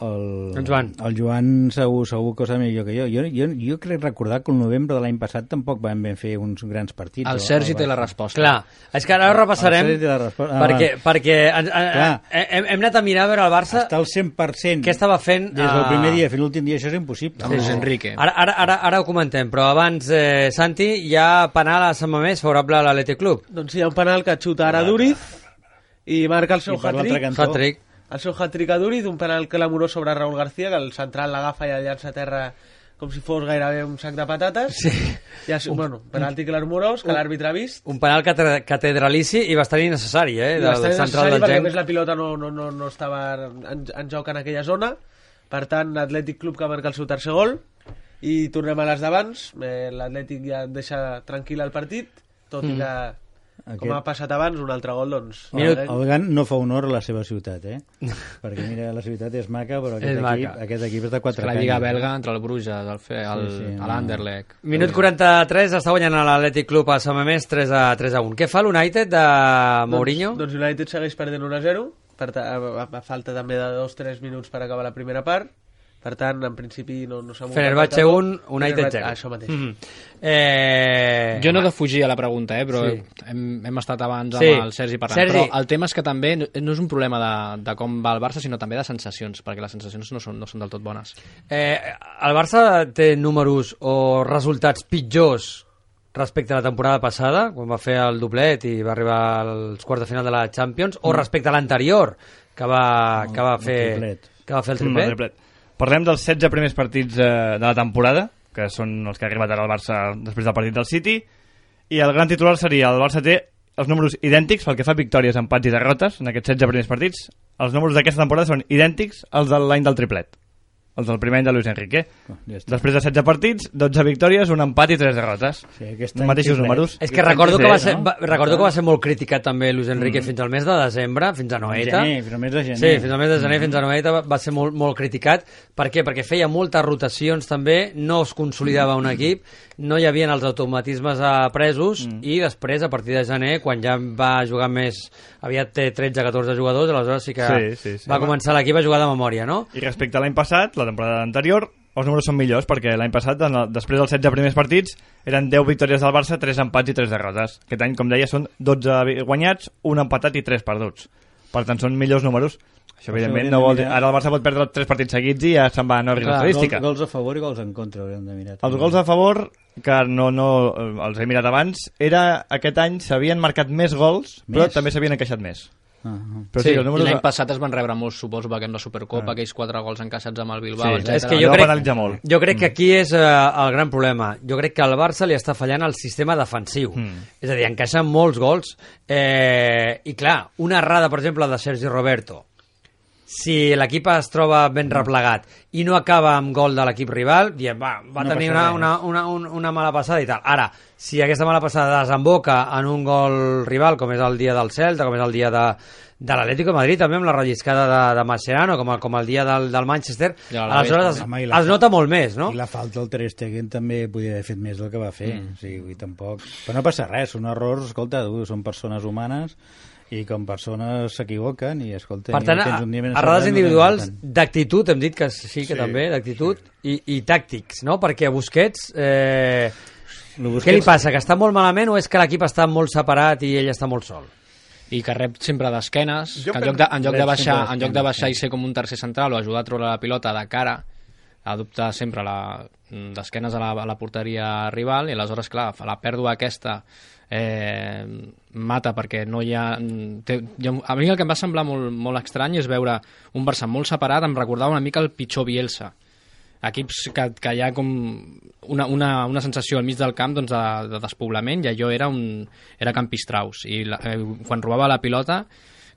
El, En Joan. El Joan segur, segur que ho sap millor que jo. Jo, jo. jo crec recordar que el novembre de l'any passat tampoc vam ben fer uns grans partits. el Sergi o té la resposta Clar, és que ara ho repassarem El Sergi té la resposta. Ah, perquè, perquè en, Clar. hem, hem anat a mirar a veure el Barça Està al 100%. què estava fent Des del a- primer dia fins l'últim dia, això és impossible. amb Luis Enrique Ara, ara, ara, ara ho comentem, però abans, eh, Santi, hi ha penal a Sant Mamés favorable a l'Atlètic Club. Doncs hi ha un penal que xuta ara Duriz i marca el seu hat-trick Hat-trick. El seu hat-trick a Duri d'un penal clamorós sobre Raúl García que el central l'agafa i el llança a terra com si fos gairebé un sac de patates. Sí. i així, bueno, penalti clamorós que l'àrbitre ha vist. Un penal cate- catedralici i bastant innecessari, eh? Del bastant central del perquè més la pilota no, no, no, no estava en, en joc en aquella zona. Per tant Atlètic Club que marca el seu tercer gol. I tornem a les d'abans. Eh, l'Atlètic ja deixa tranquil el partit tot i que com ha passat abans un altre gol doncs Minut- eh, El Gant no fa honor a la seva ciutat, eh? Perquè mira, la ciutat és maca, però aquest, És equip, maca. aquest equip és de quatre La canyes. Lliga belga entre el Bruges, el, Fe- el, Sí, sí, no. l'Anderlecht. Minut 43, està guanyant l'Atlètic Club a Samamés 3 a, 3 a 1. Què fa l'United de Mourinho? Doncs, doncs United segueix perdent 1 a 0 per a, a, a falta també de 2-3 minuts per acabar la primera part per tant, en principi no, no s'ha mogut Fenerbahce el 1, marcador. United Fenerbahce- 0. Ah, això mateix Mhm. Eh... Jo no defugir a la pregunta, eh, però Sí. hem, hem estat abans amb Sí. el Sergi parlant. Sergi. Però el tema és que també no, no és un problema de, de com va el Barça, sinó també de sensacions, perquè les sensacions no són, no són del tot bones. Eh, el Barça té números o resultats pitjors respecte a la temporada passada, quan va fer el doblet i va arribar als quarts de final de la Champions, o respecte a l'anterior, que va, que va el fer triplet. que va fer el Mm, el triplet? Parlem dels 16 primers partits eh, de la temporada, que són els que ha arribat ara el Barça després del partit del City, i el gran titular seria el Barça té els números idèntics pel que fa a victòries, empats i derrotes en aquests 16 primers partits. Els números d'aquesta temporada són idèntics als de l'any del triplet, els del primer any de Luis Enrique. Oh, ja està. Després de 16 partits, 12 victòries, un empat i 3 derrotes. Sí, Els mateixos números. És que recordo que, va ser, no? va, recordo que va ser molt criticat també Luis Enrique fins al mes de desembre, fins a Noeta. Gener, fins al mes de gener. Sí, fins al mes de gener, fins a Noeta va, va ser molt, molt criticat. Per què? Perquè feia moltes rotacions també, no es consolidava un equip, no hi havia els automatismes presos i després, a partir de gener, quan ja va jugar més, aviat té 13-14 jugadors, aleshores sí que Sí, sí, sí. va començar l'equip a jugar de memòria, no? I respecte a l'any passat, la temporada anterior, els números són millors perquè l'any passat, el, després dels 16 primers partits, eren 10 victòries del Barça, 3 empats i 3 derrotes. Aquest any, com deia, són 12 vi- guanyats, un empatat i 3 perduts. Per tant, són millors números. Això, evidentment, no vol dir... Ara el Barça pot perdre 3 partits seguits i ja se'n va a no Clar, l'estadística. Gols, gols a favor i gols en contra, hauríem de mirar. Els gols a favor, que no, no eh, els he mirat abans, era aquest any s'havien marcat més gols, però Més? també s'havien encaixat més. Ah, ah. Però Sí, sí, números... l'any passat es van rebre molts, perquè amb la Supercopa, aquells quatre gols encaixats amb el Bilbao, Sí, és que jo crec, penalitza molt. jo crec que aquí és eh, el gran problema. Jo crec que al Barça li està fallant el sistema defensiu. Mm. És a dir, encaixen molts gols. Eh, I clar, una errada, per exemple, de Sergi Roberto, si l'equip es troba ben replegat i no acaba amb gol de l'equip rival, diem, va, va No tenir una, una, una, una mala passada i tal. Ara, si aquesta mala passada desemboca en un gol rival, com és el dia del Celta, com és el dia de, de l'Atlético de Madrid, també amb la relliscada de, de Mascherano, com, el, com el dia del, del Manchester, I a l'Alavés aleshores es. Home, es nota molt més, no? I la falta del Ter Stegen també podia haver fet més del que va fer. Mm. O sigui, tampoc... Però no passa res, són errors, escolta, tu, són persones humanes i com persones s'equivoquen i escolta... Per tant, tens un dia ben errades no individuals tant. d'actitud, hem dit que sí que Sí, també, d'actitud, i, i tàctics, no? Perquè a Busquets... Eh, Lo què li passa? Que està molt malament o és que l'equip està molt separat i ell està molt sol? i que rep sempre d'esquenes, Jo que en lloc, de, en, lloc de baixar, en lloc de baixar i ser com un tercer central o ajudar a treure la pilota de cara, adopta sempre la d'esquenes a la, a la porteria rival i aleshores, clar, fa la pèrdua aquesta eh, mata perquè no hi ha... Té, hi ha... A mi el que em va semblar molt, molt estrany és veure un Barça molt separat, em recordava una mica el pitjor Bielsa equips que, que hi ha com una, una, una sensació al mig del camp doncs, de, de despoblament i allò era, un, era campistraus i la, eh, quan robava la pilota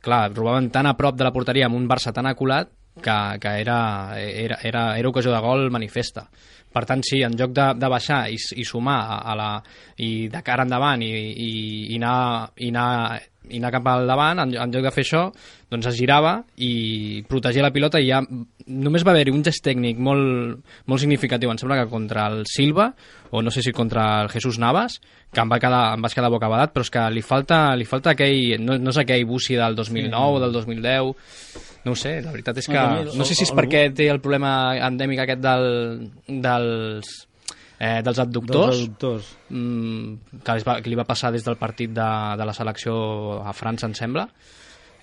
clar, robaven tan a prop de la porteria amb un Barça tan aculat que, que era, era, era, era ocasió de gol manifesta. Per tant, sí, en lloc de, de baixar i, i sumar a, a la, i de cara endavant i, i, i, anar, i, anar, i anar cap al davant, en, en lloc de fer això, doncs es girava i protegia la pilota i ja només va haver-hi un gest tècnic molt, molt significatiu, em sembla que contra el Silva, o no sé si contra el Jesús Navas, que em, va quedar, em vaig quedar bocabadat, però és que li falta, li falta aquell, no, no és aquell Bussi del 2009 o del 2010, no ho sé, la veritat és que... No, sé si és perquè té el problema endèmic aquest del, dels, eh, dels adductors, Dels adductors. mm, que, va, que li va passar des del partit de, de la selecció a França, em sembla.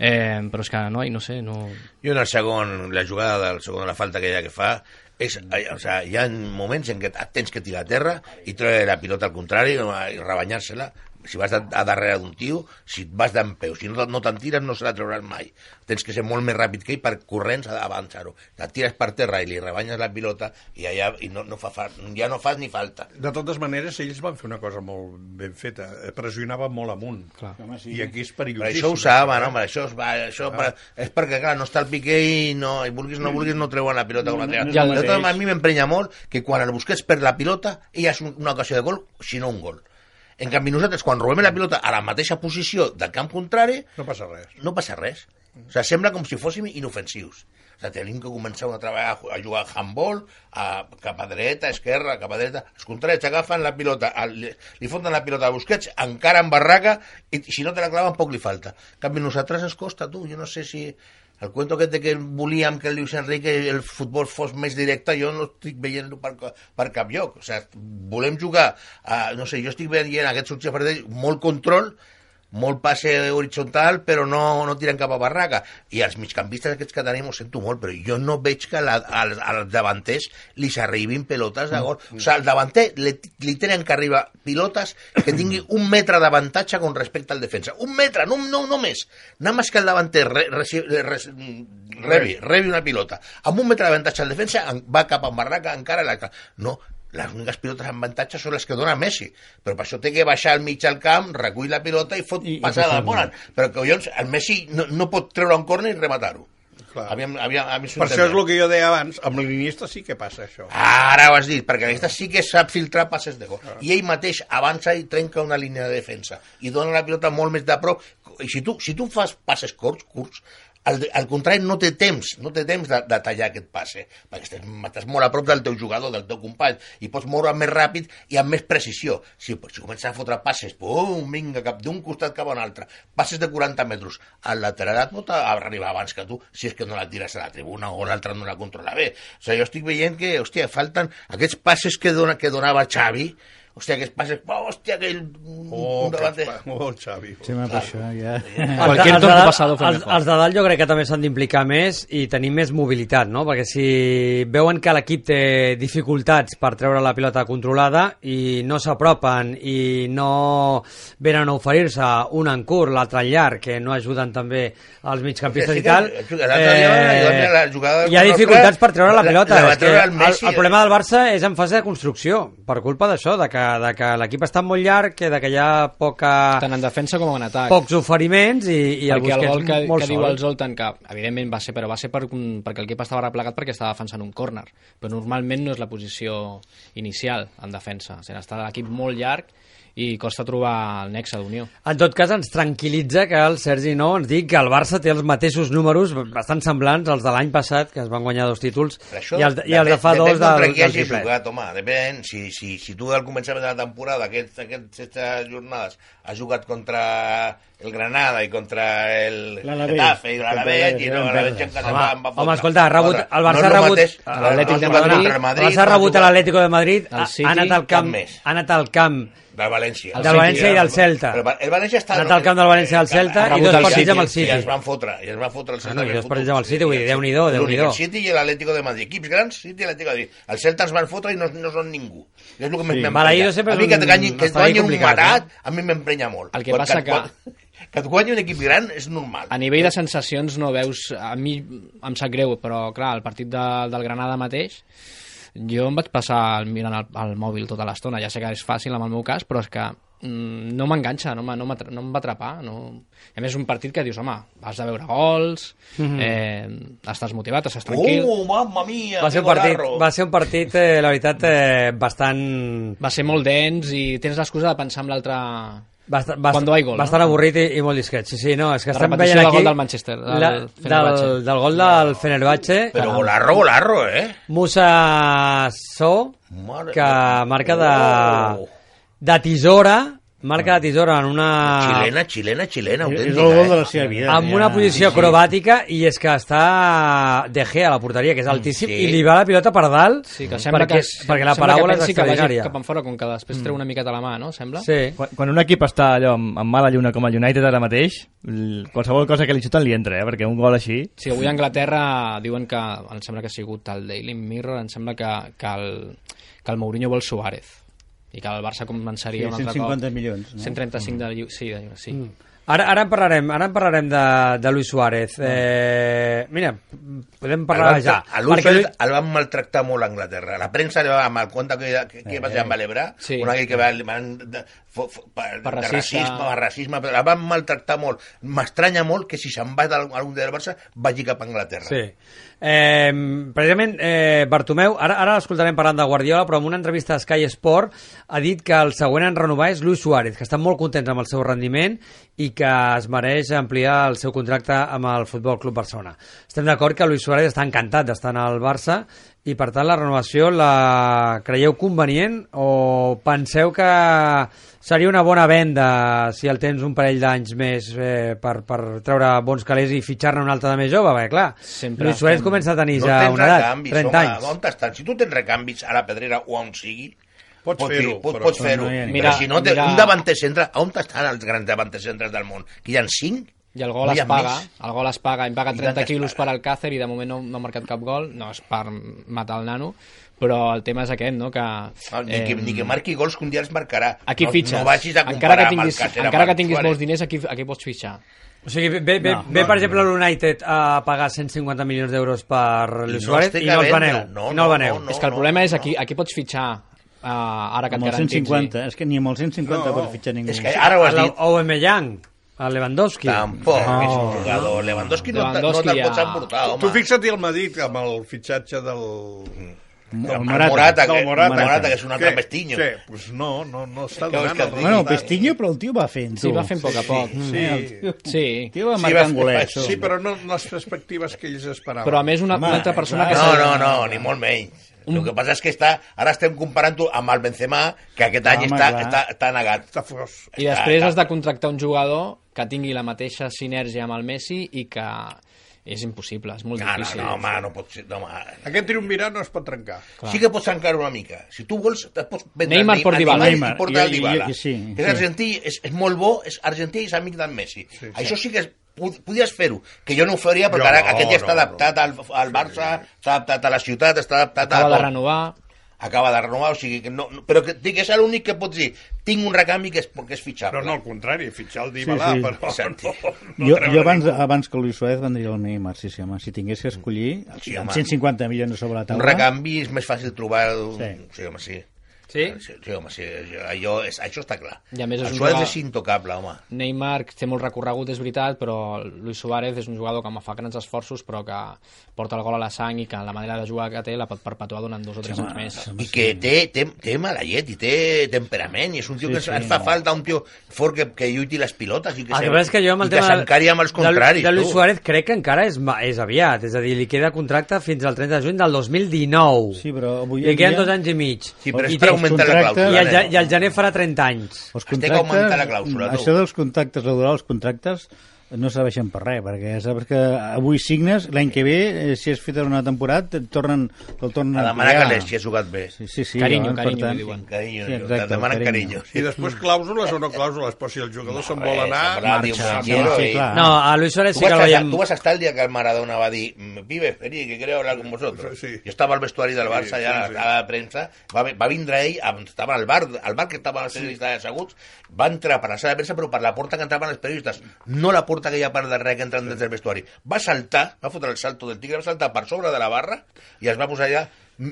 Eh, però és que, noi, no sé, no... I una segon, la jugada del segon, la falta que ella que fa, és, o sea, hi ha moments en què tens que tirar a terra i treure la pilota al contrari i rebanyar-se-la si vas a, a darrere d'un tio, si vas d'en peu, si no, no te'n tires no se la trauràs mai. Tens que ser molt més ràpid que ell per corrents a avançar-ho. Et tires per terra i li rebanyes la pilota i allà i no, no fa, fa, ja no fas ni falta. De totes maneres, ells van fer una cosa molt ben feta. Pressionaven molt amunt. Clar. Home, sí. I aquí és Per perillosíssim. això ho saben, home, això, es va, això per, és perquè, clar, no està el Piqué i, no, i vulguis no vulguis no treuen la pilota com la treuen. no és quan el Busquets perd la pilota, ella és un- una ocasió de gol, si no un gol. En canvi, nosaltres, quan robem la pilota a la mateixa posició del camp contrari, No passa res. no passa res. O sigui, sembla com si fóssim inofensius. O sigui, tenim que començar una altra vegada a ju- a jugar a handball, a, cap a dreta, a esquerra, cap a dreta. Els contraris agafen la pilota, al, li, li foten la pilota a Busquets, encara en barraca, i si no te la claven, poc li falta. En canvi, nosaltres ens costa, tu. Jo no sé si el cuento aquest de que volíem que el Luis Enrique el futbol fos més directe, jo no estic veient-ho per, per cap lloc. O sigui, volem jugar, a, no sé, jo estic veient últims partits molt control, molt passe horitzontal, però no, no tiren cap a barraca. I els migcampistes aquests que tenim ho sento molt, però jo no veig que la, als, als davanters li s'arribin pelotes de gol. O sigui, al davanter li, li tenen que arribar pilotes que tingui un metre d'avantatge con respecte al defensa. Un metre, no, no, no més. Nada más que el davanter re, reci- re, rebi, rebi una pilota. Amb un metre d'avantatge al defensa en- va cap a barraca, encara la... No, les úniques pilotes amb avantatge són les que dona Messi, però per això té que baixar al mig al camp, recull la pilota i fot I- i passada de posar-la. Moran. Però collons, el Messi no, no pot treure un córner i rematar-ho. Clar. A mi, em- a mi, a mi Per això és el que jo deia abans, amb l'Iniesta sí que passa això. Ara ho has dit, perquè aquesta sí que sap filtrar passes de gol. I ell mateix avança i trenca una línia de defensa. I dona la pilota molt més de prop. I si tu, si tu fas passes curts, curts al, al contrari, no té temps, no té temps de, de tallar aquest passe, perquè estàs, estàs molt a prop del teu jugador, del teu company, i pots moure més ràpid i amb més precisió. Si, si comences a fotre passes, pum, vinga, cap d'un costat cap a un altre, passes de 40 metres, el lateral et pot arribar abans que tu, si és que no la tires a la tribuna o l'altre no la controla bé. O sigui, jo estic veient que, hòstia, falten aquests passes que, dona, que donava Xavi, hòstia, aquests passes, oh, hòstia, aquell... Oh, un davanter. que, oh, el Xavi. Sí, home, per això ja... De tonto dalt- pasado fue els, els de dalt jo crec que també s'han d'implicar més i tenir més mobilitat, no? Perquè si veuen que l'equip té dificultats per treure la pilota controlada i no s'apropen i no venen a oferir-se un en curt, l'altre en llarg, que no ajuden també els migcampistes Sí, i tal, que la jugada hi ha dificultats per treure la la- pilota. la que treure el el, el problema del Barça és en fase de construcció, per culpa d'això, de que, de que l'equip està molt llarg, que, de que hi ha poca, tant en defensa com en atac. pocs oferiments i, i el perquè el Busquets gol que, molt que diu sol. el Zoltan, que evidentment va ser, però va ser per, perquè l'equip estava replegat perquè estava defensant un córner, però normalment no és la posició inicial en defensa, o sigui, està l'equip molt llarg i costa trobar el nexe d'unió. En tot cas, ens tranquil·litza que el Sergi No ens digui que el Barça té els mateixos números bastant semblants als de l'any passat, que es van guanyar dos títols, Però això i els, i els de fa depèn dos contra del, qui del hagi triplet. jugat, home, depèn. Si, si, si tu al començament de la temporada, aquests, aquests, aquestes jornades, has jugat contra el Granada i contra el. Getafe i l'Alavés, i no, l'Alavés en casa Home, va, va home, escolta, ha rebut, el Barça no ha rebut... l'Atlètic de Madrid, el Barça ha rebut jugar l'Atlético de Madrid, ha, anat al camp, ha anat al camp del València. del València i del Celta. El, el València està... Ha anat al camp del València i del Celta i dos partits amb el City. I es van fotre, i es van fotre el Celta. I dos el partits amb el City, vull dir, Déu-n'hi-do, l'únic, Déu-n'hi-do. El City i l'Atlético de Madrid. Equips grans, City i l'Atlético de Madrid. El Celta ens van fotre i no, no són ningú. És el que Sí. m'emprenya. A mi que et que guanyin un complicat, marat, a mi m'emprenya molt. El que passa que... que- Que et guanyi un equip gran és normal. A nivell de sensacions no veus... A mi em sap greu, però clar, el partit de, del Granada mateix jo em vaig passar mirant el, el mòbil tota l'estona. Ja sé que és fàcil en el meu cas, però és que mm, no m'enganxa, no, no, m'atra- no em va atrapar. No... A més, és un partit que dius, home, has de veure gols, eh, estàs motivat, estàs tranquil... Oh, mamma mia, Va ser, un partit, va ser un partit, eh, la veritat, eh, bastant... Va ser molt dens i tens l'excusa de pensar en l'altre... Bast bast Cuando hay gol, bastant no? avorrit i, i molt discret. Sí, sí, no, és que La estem veient del aquí... gol del Manchester, del la, del, del gol del Fenerbahce, Però golarro, golarro, eh? Musa So, Mare que marca de, de tisora, marca de tisora en una... Xilena, xilena, xilena, És autèntica, el gol de eh? la seva vida. amb una posició acrobàtica i és que està De Gea a la porteria, que és altíssim, Sí. i li va la pilota per dalt Sí, que sembla perquè, que, perquè la que és pensi que extraordinària. cap enfora, com que després treu una miqueta la mà, no? Sembla? Sí. Quan, quan un equip està allò amb, amb mala lluna com el United ara mateix, qualsevol cosa que li xuten li entra, eh? perquè un gol així... Sí, avui a Anglaterra diuen que, em sembla que ha sigut el Daily Mirror, em sembla que, que, el, que el Mourinho vol Suárez. I que el Barça començaria Sí, un altre 150 cop. milions, no? 135 de lliure, sí, de lliure, sí. Mm. Ara, ara en parlarem, ara en parlarem de, de Luis Suárez. Eh, mira, podem parlar el, ja. van, a Luis Perquè Suárez el van maltractar molt a Anglaterra. La premsa li va el compte que, que, que va ser amb Alebra, Sí. sí. una que va, van per, Per de racisme, per racisme, la van maltractar molt. M'estranya molt que si se'n va d'algun del Barça vagi cap a Anglaterra. Sí. Eh, precisament, eh, Bartomeu, ara, ara l'escoltarem parlant de Guardiola, però en una entrevista a Sky Sport ha dit que el següent en renovar és Luis Suárez, que està molt contents amb el seu rendiment i que es mereix ampliar el seu contracte amb el Futbol Club Barcelona. Estem d'acord que Luis Suárez està encantat d'estar el Barça i, per tant, la renovació la creieu convenient o penseu que seria una bona venda si el tens un parell d'anys més eh, per, per treure bons calés i fitxar-ne un altre de més jove? Perquè, clar, Sempre Luis Suárez comença a tenir No ja una edat, recanvis, 30 home, anys. on estan? Si tu tens recanvis a la pedrera o on sigui, Pots pots, fer-ho, pots, però- pots fer-ho. no Però Mira- si no, mira- un davanter centre, on estan els grans davanters centres del món? Que hi ha cinc? I el gol No es paga, més. el gol es paga, hem pagat I tant 30 que es quilos per Alcácer i de moment no, no ha marcat cap gol, no és per matar el nano, però el tema és aquest, no? que... No, Ah, ni, que, ni que marqui gols que un dia els marcarà. Aquí no, fitxes, No vagis a encara que tinguis, Cáceres, encara que tinguis molts diners, aquí, aquí pots fitxar. O sigui, ve, ve, No, ve no, per exemple, no. l'United a pagar 150 milions d'euros per Luis no Suárez i no els veneu. No, no, no, el veneu. no, és que el no, problema no, és no. aquí, aquí pots fitxar uh, ara que et garantitzi. 150, és que ni amb els 150 No. per fitxar ningú. És que ara ho has dit. a Aubameyang, a Lewandowski. Tampoc No. és un jugador. Lewandowski no, te- no Lewandowski te'l ja- pots emportar, home. Tu fixa't el Madrid amb el fitxatge del... El El Morata. Morata, que, Del Morata. Morata, que és un altre Què? pestinyo. Què? Pues no, no, no està vols donant que el? Bueno. Pestinho, però el tio va fent, tu. Sí, va fent a poc a poc. Sí, El Sí, tio va Sí, marcant golets. va- sí, però no les perspectives que ells esperaven. però a més una, una altra persona que... No, no, no, ni molt menys. El que passa és que està, ara estem comparant-ho amb el Benzema, que aquest any Home, està, clar. està, està negat. Està fos. I després has de contractar un jugador que tingui la mateixa sinergia amb el Messi i que és impossible, és molt No, no, difícil. no, home, no pot ser... No, home. Aquest triumvirat no es pot trencar. Clar. Sí que pots encara una mica. Si tu vols, et pots vendre Neymar per el Dybala. Neymar i portar el jo- Dybala. jo- sí, que és sí. argentí, és, és molt bo, és argentí i és amic del Messi. Això sí que és, pod- podies fer-ho, que jo no ho faria perquè Jo ara no, aquest ja està no, adaptat al, al Barça, està adaptat a la ciutat, està adaptat Acaba a de tot. renovar... Acaba de renovar, o sigui, que no, no, però que, dic, és l'únic que pots dir, tinc un recanvi que és, que és fitxable. Però no, al contrari, fitxar el Dybala, Sí, sí. però Exacte. no, no jo, jo abans, ningú. abans que Luis Suárez vendria el Neymar, sí, sí, home. Si tingués que escollir, Sí, amb home. 150 milions sobre la Un taula... recanvi és més fàcil trobar... Un... Sí. Sí. home, sí. Sí? Sí, sí home, sí. Allò, és, això està clar. I a més és Suárez jugador- és intocable, home. Neymar té molt recorregut, és veritat, però Luis Suárez és un jugador que fa grans esforços, però que porta el gol a la sang i que la manera de jugar que té la pot perpetuar durant dos o tres anys més. I que té, té, té mala llet i té temperament, i és un tio Sí, que sí, ens fa no. falta un tio fort que, que lluiti les pilotes i que, El que que jo amb el i que tema s'encari amb els de- contraris. de, de Luis tu. Suárez crec que encara és, és aviat, és a dir, li queda contracte fins al 30 de juny del 2019. Sí, però avui Li en queden dia- dos anys i mig. Sí, però I és augmentar la contractes- clàusula. I el, ge- I el gener farà 30 anys. Els Es té que augmentar la clàusula, tu. Això dels contractes laborals, els contractes no serveixen per res, perquè saps que avui signes, l'any que ve, eh, si has fet una temporada, et tornen, te'l tornen A demanar pagar. calés, si has jugat bé. Sí, sí, sí. Carinyo, llavors, per carinyo, tant- diuen. Carinyo, Sí, sí, exacte, demanen carinyo. carinyo. I després clàusules o no clàusules, però si el jugador se'n vol anar, Marxa, Sí, ir. clar. No, a Luis Suárez sí que el a, veiem... tú vas a estar el día que el Maradona va a decir, "Mm, vení, que quiero hablar con vosotros. Sí, sí. Yo estaba al vestuari del Barça, Sí, ja sí, a la premsa, va, va vindre ell, amb- estava al bar, al bar que estava els periodistes asseguts, va entrar per la sala de premsa, però per la porta que entraven els periodistes, no la porta que hi ha per darrere que entren des del vestuari. Va saltar, va fotre el salto del tigre, va saltar per sobre de la barra i es va posar allà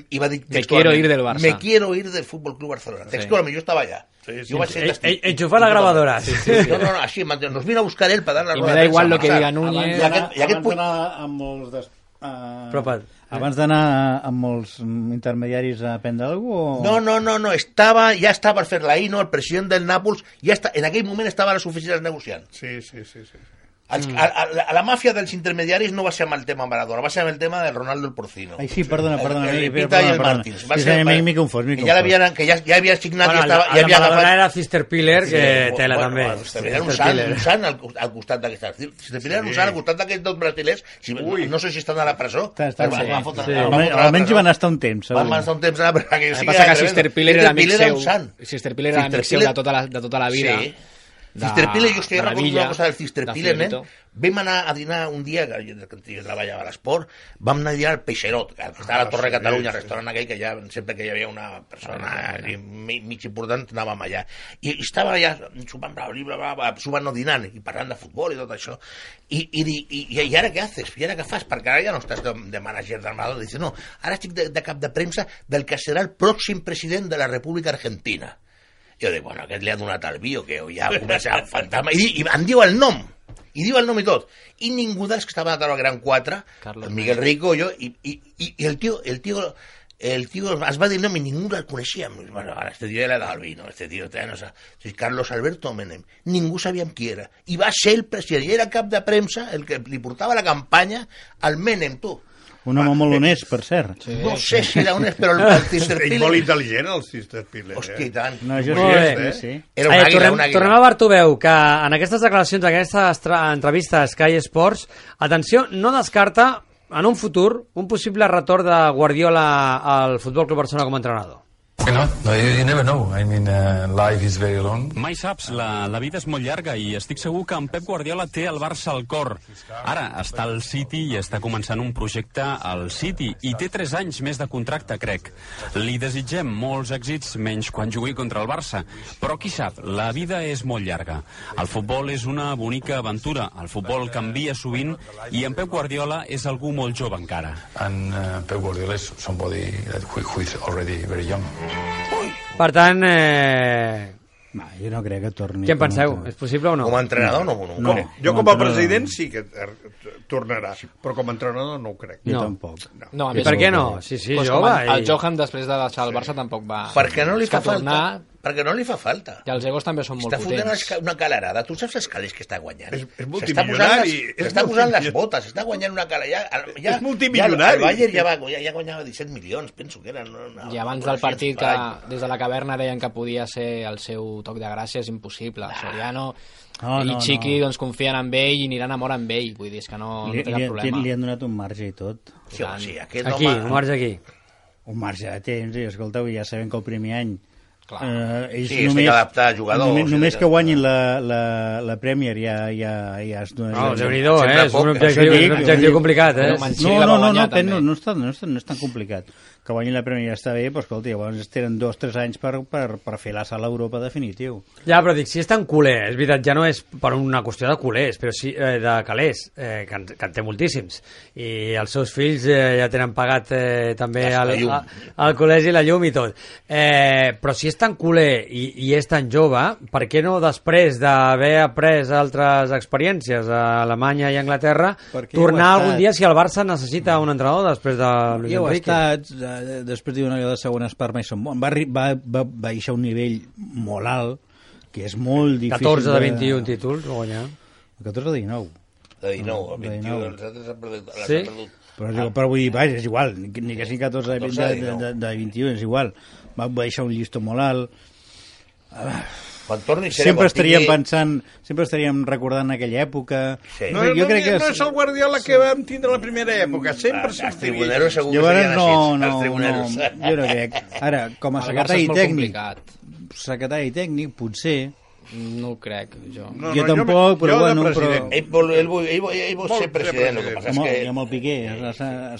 i va dir Me quiero ir del Barça. Me quiero ir del Fútbol Club Barcelona. Textualment, jo estava allà. Sí, sí, jo vaig sí. ser Ell- ell- enxufar la grabadora. Sí, sí, sí. No, no, no, així, nos vino a buscar él para dar la I rueda me da igual lo que diga Núñez. I aquest- i aquest punt- amb els... Des... Uh, Propat. abans d'anar amb els intermediaris a prendre alguna cosa? No, no, no, no, estava, ja estava per fer la INO, el president del Nàpols, ja està, en aquell moment estava a les oficines negociant. Sí, sí, sí. sí. Els, a, a, a, la màfia dels intermediaris no va ser amb el tema Maradona, va ser amb el tema de Ronaldo el Porcino. Ai, sí, perdona, perdona. El, mi- el, perdona, Pita i el perdona. Martins. Sí, sí, m'he m'he confós, m'he que ja, confós. l'havien- que ja, ja havia signat Bueno, i el, estava, el, ja havia Maradona agafat... era Sister Piller, que tela també. Era un Sister sant, Piller. un sant al, al costat d'aquestes... Sister Piller era un sant al costat d'aquests dos brasilers. Si, Ui. no sé si estan a la presó. Està- està- Van- sí. fotre- Sí. Almenys, hi van estar un temps, Van estar un temps a la presó. que El sí que passa que. Sister Piller era amic seu. un sant. Sister Piller era amic seu Piller- de tota la, de tota la vida. Sí. De, Cisterpile, jo, de jo recordo Villa, una cosa del de Cisterpile, nen. Fiorito. Vam anar a dinar un dia, que jo, que jo treballava a l'esport, vam anar a dinar al Peixerot, que estava a la Torre Catalunya, el restaurant aquell que ja, sempre que hi havia una persona allí mi- mig important, anàvem allà. I, i estava allà sopant, bla, bla, bla, bla, sopant no dinant, i parlant de futbol i tot això. I, i, i, i, i ara què haces? I ara què fas? Perquè ara ja no estàs de, de manager d'armador. Dice, no, ara estic de, de cap de premsa del que serà el pròxim president de la República Argentina. Jo dic, bueno, aquest li ha donat el bio, que ja comença a fantasma. I, I em diu el nom, i diu el nom i tot. I ningú dels que estava a taula Gran 4, Carlos el Miguel Rico, jo, i, i, i, i el tio, el tio, el tio es va dir el nom i ningú el coneixia. Bueno, ara, este tio era del vino, este tio, este, no sé, Carlos Alberto Menem. Ningú sabíem qui era. I va ser el president, i era cap de premsa el que li portava la campanya al Menem, tu. Un home molt honest, per cert. Sí, No sé si era un però el, el Ell molt Cisterpile... intel·ligent, el Cisterpile. Hòstia, i Eh? tant. No, jo Molt sí, bé. sí, sí. Era un Eh, àguila, tornem, un àguila. tornem a Bartomeu, que en aquestes declaracions, en aquestes entrevistes a Sky Sports, atenció, no descarta en un futur un possible retorn de Guardiola al Futbol Club Barcelona com a entrenador. Know, no, you, you never know. I mean, uh, life is very long. Mai saps, la, la vida és molt llarga i estic segur que en Pep Guardiola té el Barça al cor. Ara està al City i està començant un projecte al City i té 3 anys més de contracte, crec. Li desitgem molts èxits menys quan jugui contra el Barça, però qui sap, la vida és molt llarga. El futbol és una bonica aventura, el futbol canvia sovint i en Pep Guardiola és algú molt jove encara. And uh, Pep Guardiola is somebody who, who is already very young. Per tant, eh, Va, jo no crec que torni. què en penseu? És possible o no? Com a entrenador no, no, No. no. Jo com Com a president sí que tornarà, però com a entrenador no ho crec. Jo No. tampoc. No, a I més, per què no? Sí, sí, doncs jove. el, Johan després de deixar el Barça tampoc va... Perquè no li fa falta. tornar- Perquè no li fa falta. I els egos també són molt Està fotent potents. esca- una calarada. Tu saps els calés que està guanyant? És- és S'està multimilionari, posant les- és S'està posant les botes, està guanyant una cala. Ja, ja, És multimilionari. Ja, el Bayern ja, va, ja, ja guanyava 17 milions, penso que eren. Una, I abans del partit que des de la caverna deien que podia ser el seu toc de gràcia és impossible. Soriano No, i no, Chiqui no. doncs confien en ell i aniran a mort amb ell. Vull dir, és que no, no Li, té cap li, problema. li han donat un marge i tot. Sí, home, sí, aquest Aquí, home... un marge aquí. Un marge de temps, i escolteu, ja sabem que el primer any Clar. eh, ells Sí, es té que adaptar a jugadors, només, només que guanyin la, la, la Premier ja, ja, ja es dona No, Déu-n'hi-do, Sempre eh? És un objectiu, dic, un objectiu complicat, eh? No, no, no, guanyar, no, pen, no, també. no, està, no, està, no és tan complicat. Que guanyin la Premier ja està bé, però escolta, llavors tenen dos o tres anys per, per, per fer la sala a Europa definitiu. Ja, però dic, si és tan culer, és veritat, ja no és per una qüestió de culers, però sí eh, de calés, eh, que, en, que en té moltíssims. I els seus fills eh, ja tenen pagat eh, també el, a- el col·legi, la llum i tot. Eh, però si és tan culer i, i és tan jove, per què no després d'haver après altres experiències a Alemanya i Anglaterra, tornar algun estat. dia si el Barça necessita un entrenador després de Luis Enrique? estat, eh, després diuen allò de segones parts mai són bons. Va, va, va baixar un nivell molt alt, que és molt difícil 14 de 21 títols, va guanyar. 14 de 19. De 19, De 21, 19. els altres han perdut. les Sí? han perdut. Però, ah. però vull dir, vaja, és igual, ni, que sigui 14 de, 14 de, de de, 19. de, de 21, és igual. Va baixar un llistó molt alt. Quan torni serà Sempre quan estaríem tingui- pensant, sempre estaríem recordant aquella època. Sí. No, jo no, crec que no és el Guardiola que vam tindre la primera època, sempre Els sortiria tribuneros segur que serien no, així, no, els no, jo no crec. Ara, com a secretari tècnic, complicat. secretari tècnic, potser, No ho crec, jo. No, jo no, tampoc, però jo bueno, però... president. Ell vol, ell vol, ell vol, ell vol Vol ser ser president, el que president. passa Home, és i que... amb el Piqué, o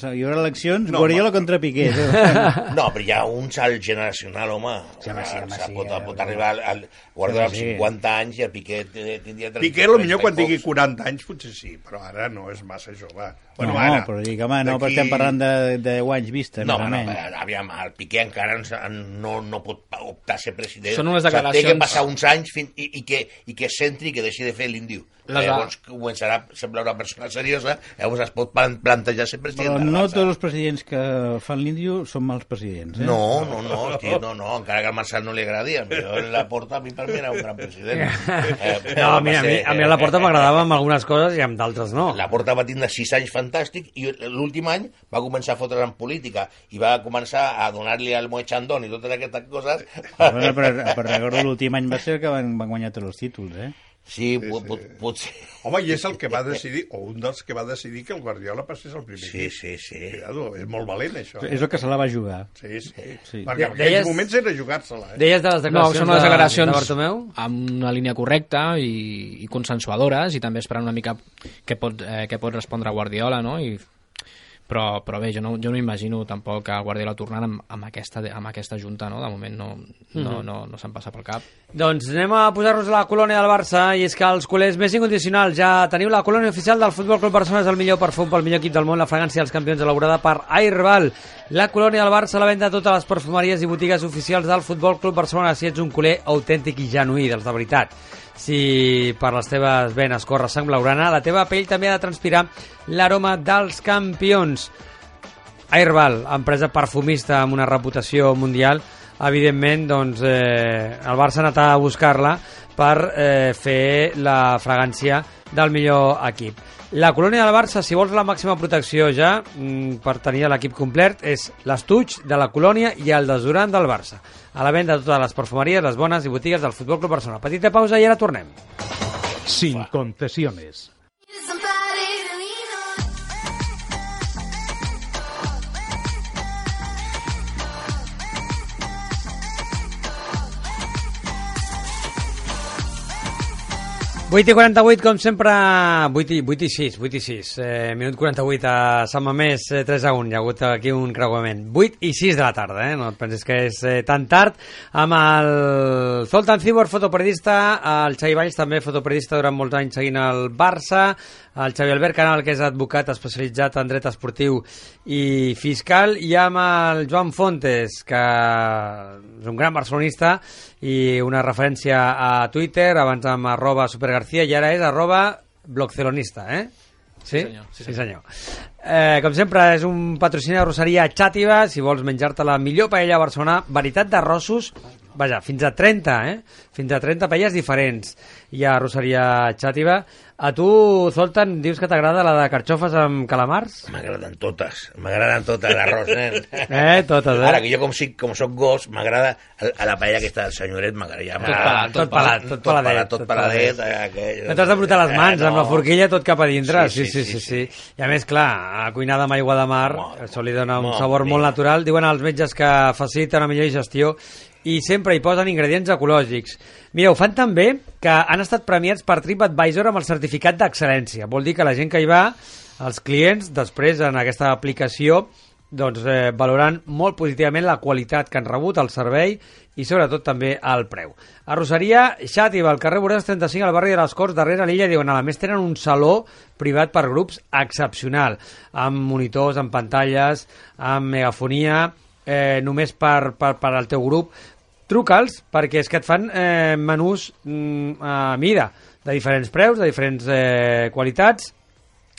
sigui, hi haurà eleccions, No, Guardiola contra Piqué. No, però hi ha un salt generacional, home. Sí, home, sí, home, Se sí, pot, eh, pot arribar al, al Guardiola amb Sí, sí. 50 anys i el Piqué eh, tindria 30, Piqué, lo millor quan 30 i tingui pocs. 40 anys, potser sí, però ara no és massa jove. no, ara, però dic, home, no, d'aquí- estem parlant de, de 10 anys vista, No, home, no, aviam, el Piqué encara no, no pot optar a ser president. Són unes O sigui, Té declaracions- que passar uns anys fin, i, i, que, i que s'entri i que deixi de fer l'índio. Les- Llavors començarà a semblar una persona seriosa, llavors es pot plan- plantejar ser president. Però no tots els presidents que fan l'índio són mals presidents, eh? No, no, no, tio, no, no, encara que al Marçal no li agradi, a mi la porta a mi per mi era un gran president. Eh, No, a mi, a mi, a mi a la porta m'agradava amb algunes coses i amb d'altres no. La Porta va tindre sis anys fantàstic i l'últim any va començar a fotre's en política i va començar a donar-li al Moe Chandon i totes aquestes coses. Bueno, però, però recordo l'últim any va ser que van, van guanyar tots els títols, eh? Sí, sí, pot, pot, potser... Home, i és el que va decidir, o un dels que va decidir que el Guardiola passés al primer Sí, sí, sí. Cuidado, és molt valent, això. És el que se la va jugar. Sí, sí. Sí. Perquè en Deies- aquells moments era jugar-se-la, eh? Deies de les No, declaracions, són unes de, declaracions de Bartomeu? amb una línia correcta i, i consensuadores i també esperant una mica què pot, eh, què pot respondre Guardiola, no? I, però, però bé, jo no, jo no imagino tampoc que Guardiola tornant amb, amb, aquesta, amb aquesta junta, no? De moment no, no, no, no se'n passa pel cap. Doncs anem a posar-nos la colònia del Barça i és que els culers més incondicionals ja teniu la colònia oficial del Futbol Club Barcelona és el millor perfum pel millor equip del món, la fragància dels campions elaborada per Airbal. La colònia del Barça a la venda a totes les perfumeries i botigues oficials del Futbol Club Barcelona si ets un culer autèntic i genuí, dels de veritat. Si per les teves venes corre sang blaugrana, la teva pell també ha de transpirar l'aroma dels campions. Airbal, empresa perfumista amb una reputació mundial, evidentment, doncs, eh, el Barça ha anat a buscar-la per eh, fer la fragància del millor equip. La colònia del Barça, si vols la màxima protecció ja, mm, per tenir l'equip complet, és l'estuig de la colònia i el desodorant del Barça. A la venda de totes les perfumeries, les bones i botigues del Futbol Club Barcelona. Petita pausa i ara tornem. Sin concesiones. 8 i 48, com sempre, 8 i, 8 i 6, 8 i 6, eh, minut 48 a Sant Mamés, eh, 3 a 1, hi ha hagut aquí un creuament. 8 i 6 de la tarda, eh? no et pensis que és eh, tan tard, amb el Zoltan Cibor, fotoperiodista, el Xavi Valls, també fotoperiodista durant molts anys seguint el Barça, el Xavi Albert Canal, que és advocat especialitzat en dret esportiu i fiscal, i amb el Joan Fontes, que és un gran barcelonista i una referència a Twitter, abans amb arroba supergarcia i ara és arroba blogcelonista, eh? Sí? senyor, sí, sí senyor. Eh, com sempre, és un patrocini de Roseria Xàtiva, si vols menjar-te la millor paella a Barcelona, varietat d'arrossos, vaja, fins a 30, eh? Fins a 30 paelles diferents hi ha Roseria Xàtiva. A tu, Zoltan, dius que t'agrada la de carxofes amb calamars? M'agraden totes, m'agraden totes l'arròs, nen. Eh, totes, eh? Ara que jo com, si, com soc gos, m'agrada a la paella aquesta del senyoret, m'agrada. Tot tot pelat, tot tot pelat, tot tot peladet. peladet. eh, aquell- No t'has de brotar les mans, Eh, amb la no. forquilla tot cap a dintre. Sí, Sí, sí, sí, sí. sí, sí, sí. I a més, clar, a cuinar amb aigua de mar, això li dona un molt sabor molt natural. Diuen els metges que facilita una millor digestió i sempre hi posen ingredients ecològics. Mireu, fan també que han estat premiats per TripAdvisor amb el certificat d'excel·lència. Vol dir que la gent que hi va, els clients, després en aquesta aplicació, doncs, eh, valorant molt positivament la qualitat que han rebut, el servei i sobretot també el preu. A Roseria, Xàtiva, al carrer Bordes 35, al barri de les Corts, darrere l'illa Diagonal. A més, tenen un saló privat per grups excepcional, amb monitors, amb pantalles, amb megafonia, eh, només per, per, per al teu grup. Truca'ls, perquè és que et fan eh, menús mm, a mida, de diferents preus, de diferents eh, qualitats,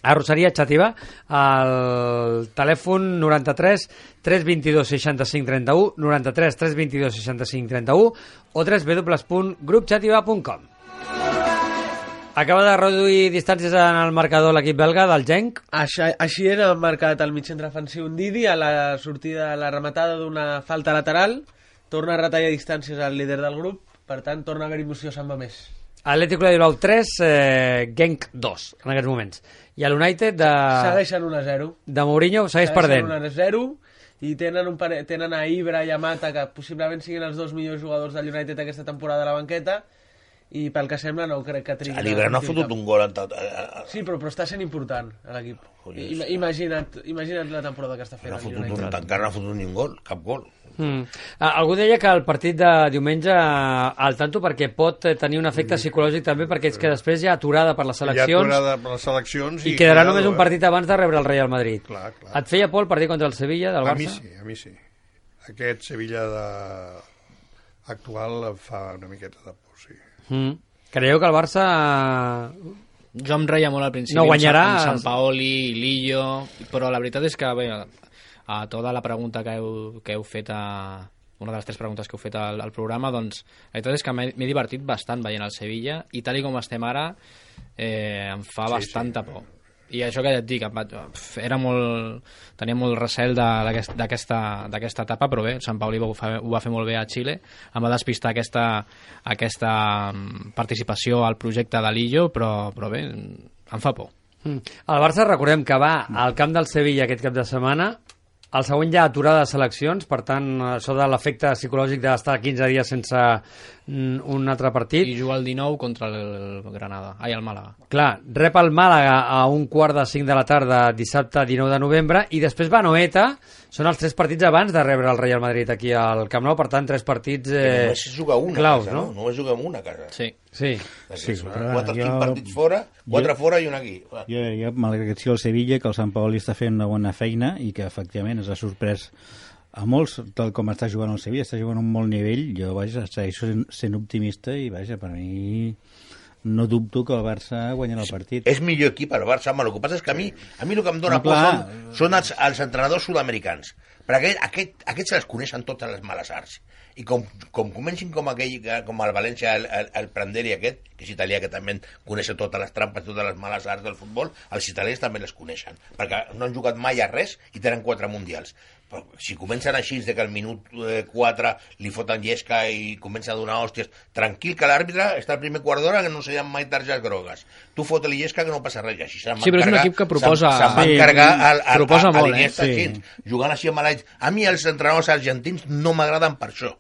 a Xàtiva al telèfon 93 322 65 31 93 322 65 31 o www.grupxativa.com Acaba de reduir distàncies en el marcador l'equip belga del Genk Així, així era marcat el mig centre defensiu Ndidi a la sortida, a la rematada d'una falta lateral. Torna a retallar distàncies al líder del grup, per tant, torna a haver emoció a Sant Mamés. Atlético de Bilbao 3 eh, Genk 2 en aquests moments i l'United de, Segueixen 1 a 0. de Mourinho segueix perdent 1 a 0 i tenen, un pare... tenen a Ibra i a Mata, que possiblement siguin els dos millors jugadors del United aquesta temporada a la banqueta, i pel que sembla no crec que triguin... A l'Ibra no ha fotut un gol en tot... eh, eh, Sí, però, però està sent important a l'equip. Ima- sí. Imagina't, imagina't la temporada que està fent No ha fotut un, encara no ha fotut ni un gol, cap gol. Mm. Ah, algú deia que el partit de diumenge al tanto perquè pot eh, tenir un efecte psicològic també perquè és que després hi ha aturada per les Hi ha seleccions aturada per les seleccions i quedarà cuidado, només un eh? partit abans de rebre el Real Madrid. Clar, clar. Et feia por el partit contra el Sevilla del A Barça? mi sí, a mi sí. Aquest Sevilla de... actual em fa una miqueta de por. Mm. Creieu que el Barça... Jo em reia molt al principi No guanyarà. amb Sant Paoli, Lillo, però la veritat és que bé, a tota la pregunta que heu, que heu fet a una de les tres preguntes que heu fet al, al programa, doncs la veritat és que m'he m'he divertit bastant veient el Sevilla i tal i com estem ara eh, em fa Sí, bastanta sí. por. I això que ja et dic, em pf, era molt, tenia molt recel d'aquesta etapa, però bé, Sant Pauli ho, fa, ho va fer molt bé a Xile, em va despistar aquesta, aquesta mm, participació al projecte de l'Illo, però, però bé, em fa por. Mm. El Barça, recordem que va al camp del Sevilla aquest cap de setmana, el següent ja aturada de seleccions, per tant, això de l'efecte psicològic d'estar 15 dies sense mm, un altre partit. I juga el 19 contra el Granada, ai, el Màlaga. Clar, rep el Màlaga a un quart de 5 de la tarda dissabte 19 de novembre i després va a Noeta, són els tres partits abans de rebre el Real Madrid aquí al Camp Nou, per tant, tres partits eh, només es juga una claus, casa, no? no? Només juguem una a casa. Sí. Sí. Sí, però quatre, jo- partits fora, quatre jo- fora i un aquí. Va. Jo, jo m'alegra que sigui el Sevilla, que el Sant Paoli està fent una bona feina i que efectivament ens ha sorprès a molts, tal com està jugant el Sevilla, està jugant a un molt nivell, jo vaja, segueixo sent, sent optimista i vaja, per mi no dubto que el Barça guanyarà el partit. És millor equip el Barça, home, el que passa és que a mi, a mi el que em dóna No, por són, són els, els entrenadors sud-americans. Perquè aquest, aquest, aquests se les coneixen totes les males arts. I com, com comencin com aquell, que- com el València, el, el, el Pranderi aquest, que és italià, que també coneix totes les trampes, totes les males arts del futbol, els italians també les coneixen. Perquè no han jugat mai a res i tenen quatre mundials. Però si comencen així, de que al minut eh, 4 li foten llesca i comença a donar hòsties, tranquil, que l'àrbitre està al primer quart d'hora que no se llaman mai targes grogues. Tu fot-li llesca que no passa res. Així se'n Sí, però és un equip que proposa- Se'n Sí, carregar al, al, proposa a, a, molt, eh? l'Iniesta Sí. jugant així amb l'Aix. A mi els entrenadors argentins no m'agraden per això.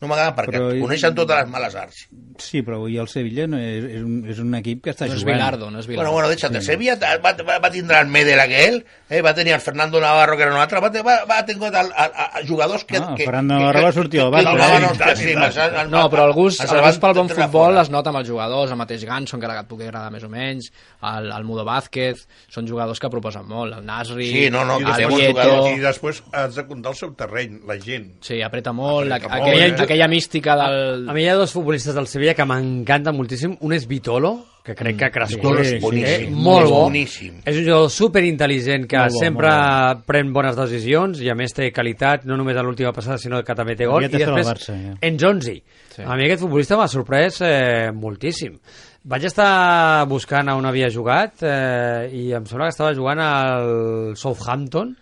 No m'agraden perquè Però- coneixen totes les males arts. Sí, però avui el Sevilla no és, és, un, és un equip que està No és jugant. Bilardo, no és Bueno, Bilardo. bueno, deixa't, sí. Sevilla va, va, va tindre el Medel aquell, eh, va tenir el Fernando Navarro, que era un altre, va, va, va tenir el, el, el, jugadors que... Ah, que Fernando Navarro va sortir al que- Barça, que- sí, no, no, sí, el- No, però el gust, el gust pel bon futbol es nota amb els jugadors, el mateix Ganso, encara que et pugui agradar més o menys, el, el Mudo Vázquez, són jugadors que proposen molt, el Nasri, Sí, no, no, que el jugadors. I després has de comptar el seu terreny, la gent. sí, apreta molt, Apreta aquella, molt, aquella, eh? Aquella mística del... A mi hi ha dos futbolistes del Sevilla que m'encanten moltíssim. Un és Vitolo, que crec que ha crescut. Vitolo és eh, boníssim, molt és bo. boníssim. És un jugador superintel·ligent que Molt bo, sempre molt pren bones decisions i a més té qualitat, no només a l'última passada, sinó que també té gol. I després, Barça, ja. en Jonzi. Sí. A mi aquest futbolista m'ha sorprès eh, moltíssim. Vaig estar buscant a on havia jugat eh, i em sembla que estava jugant al Southampton,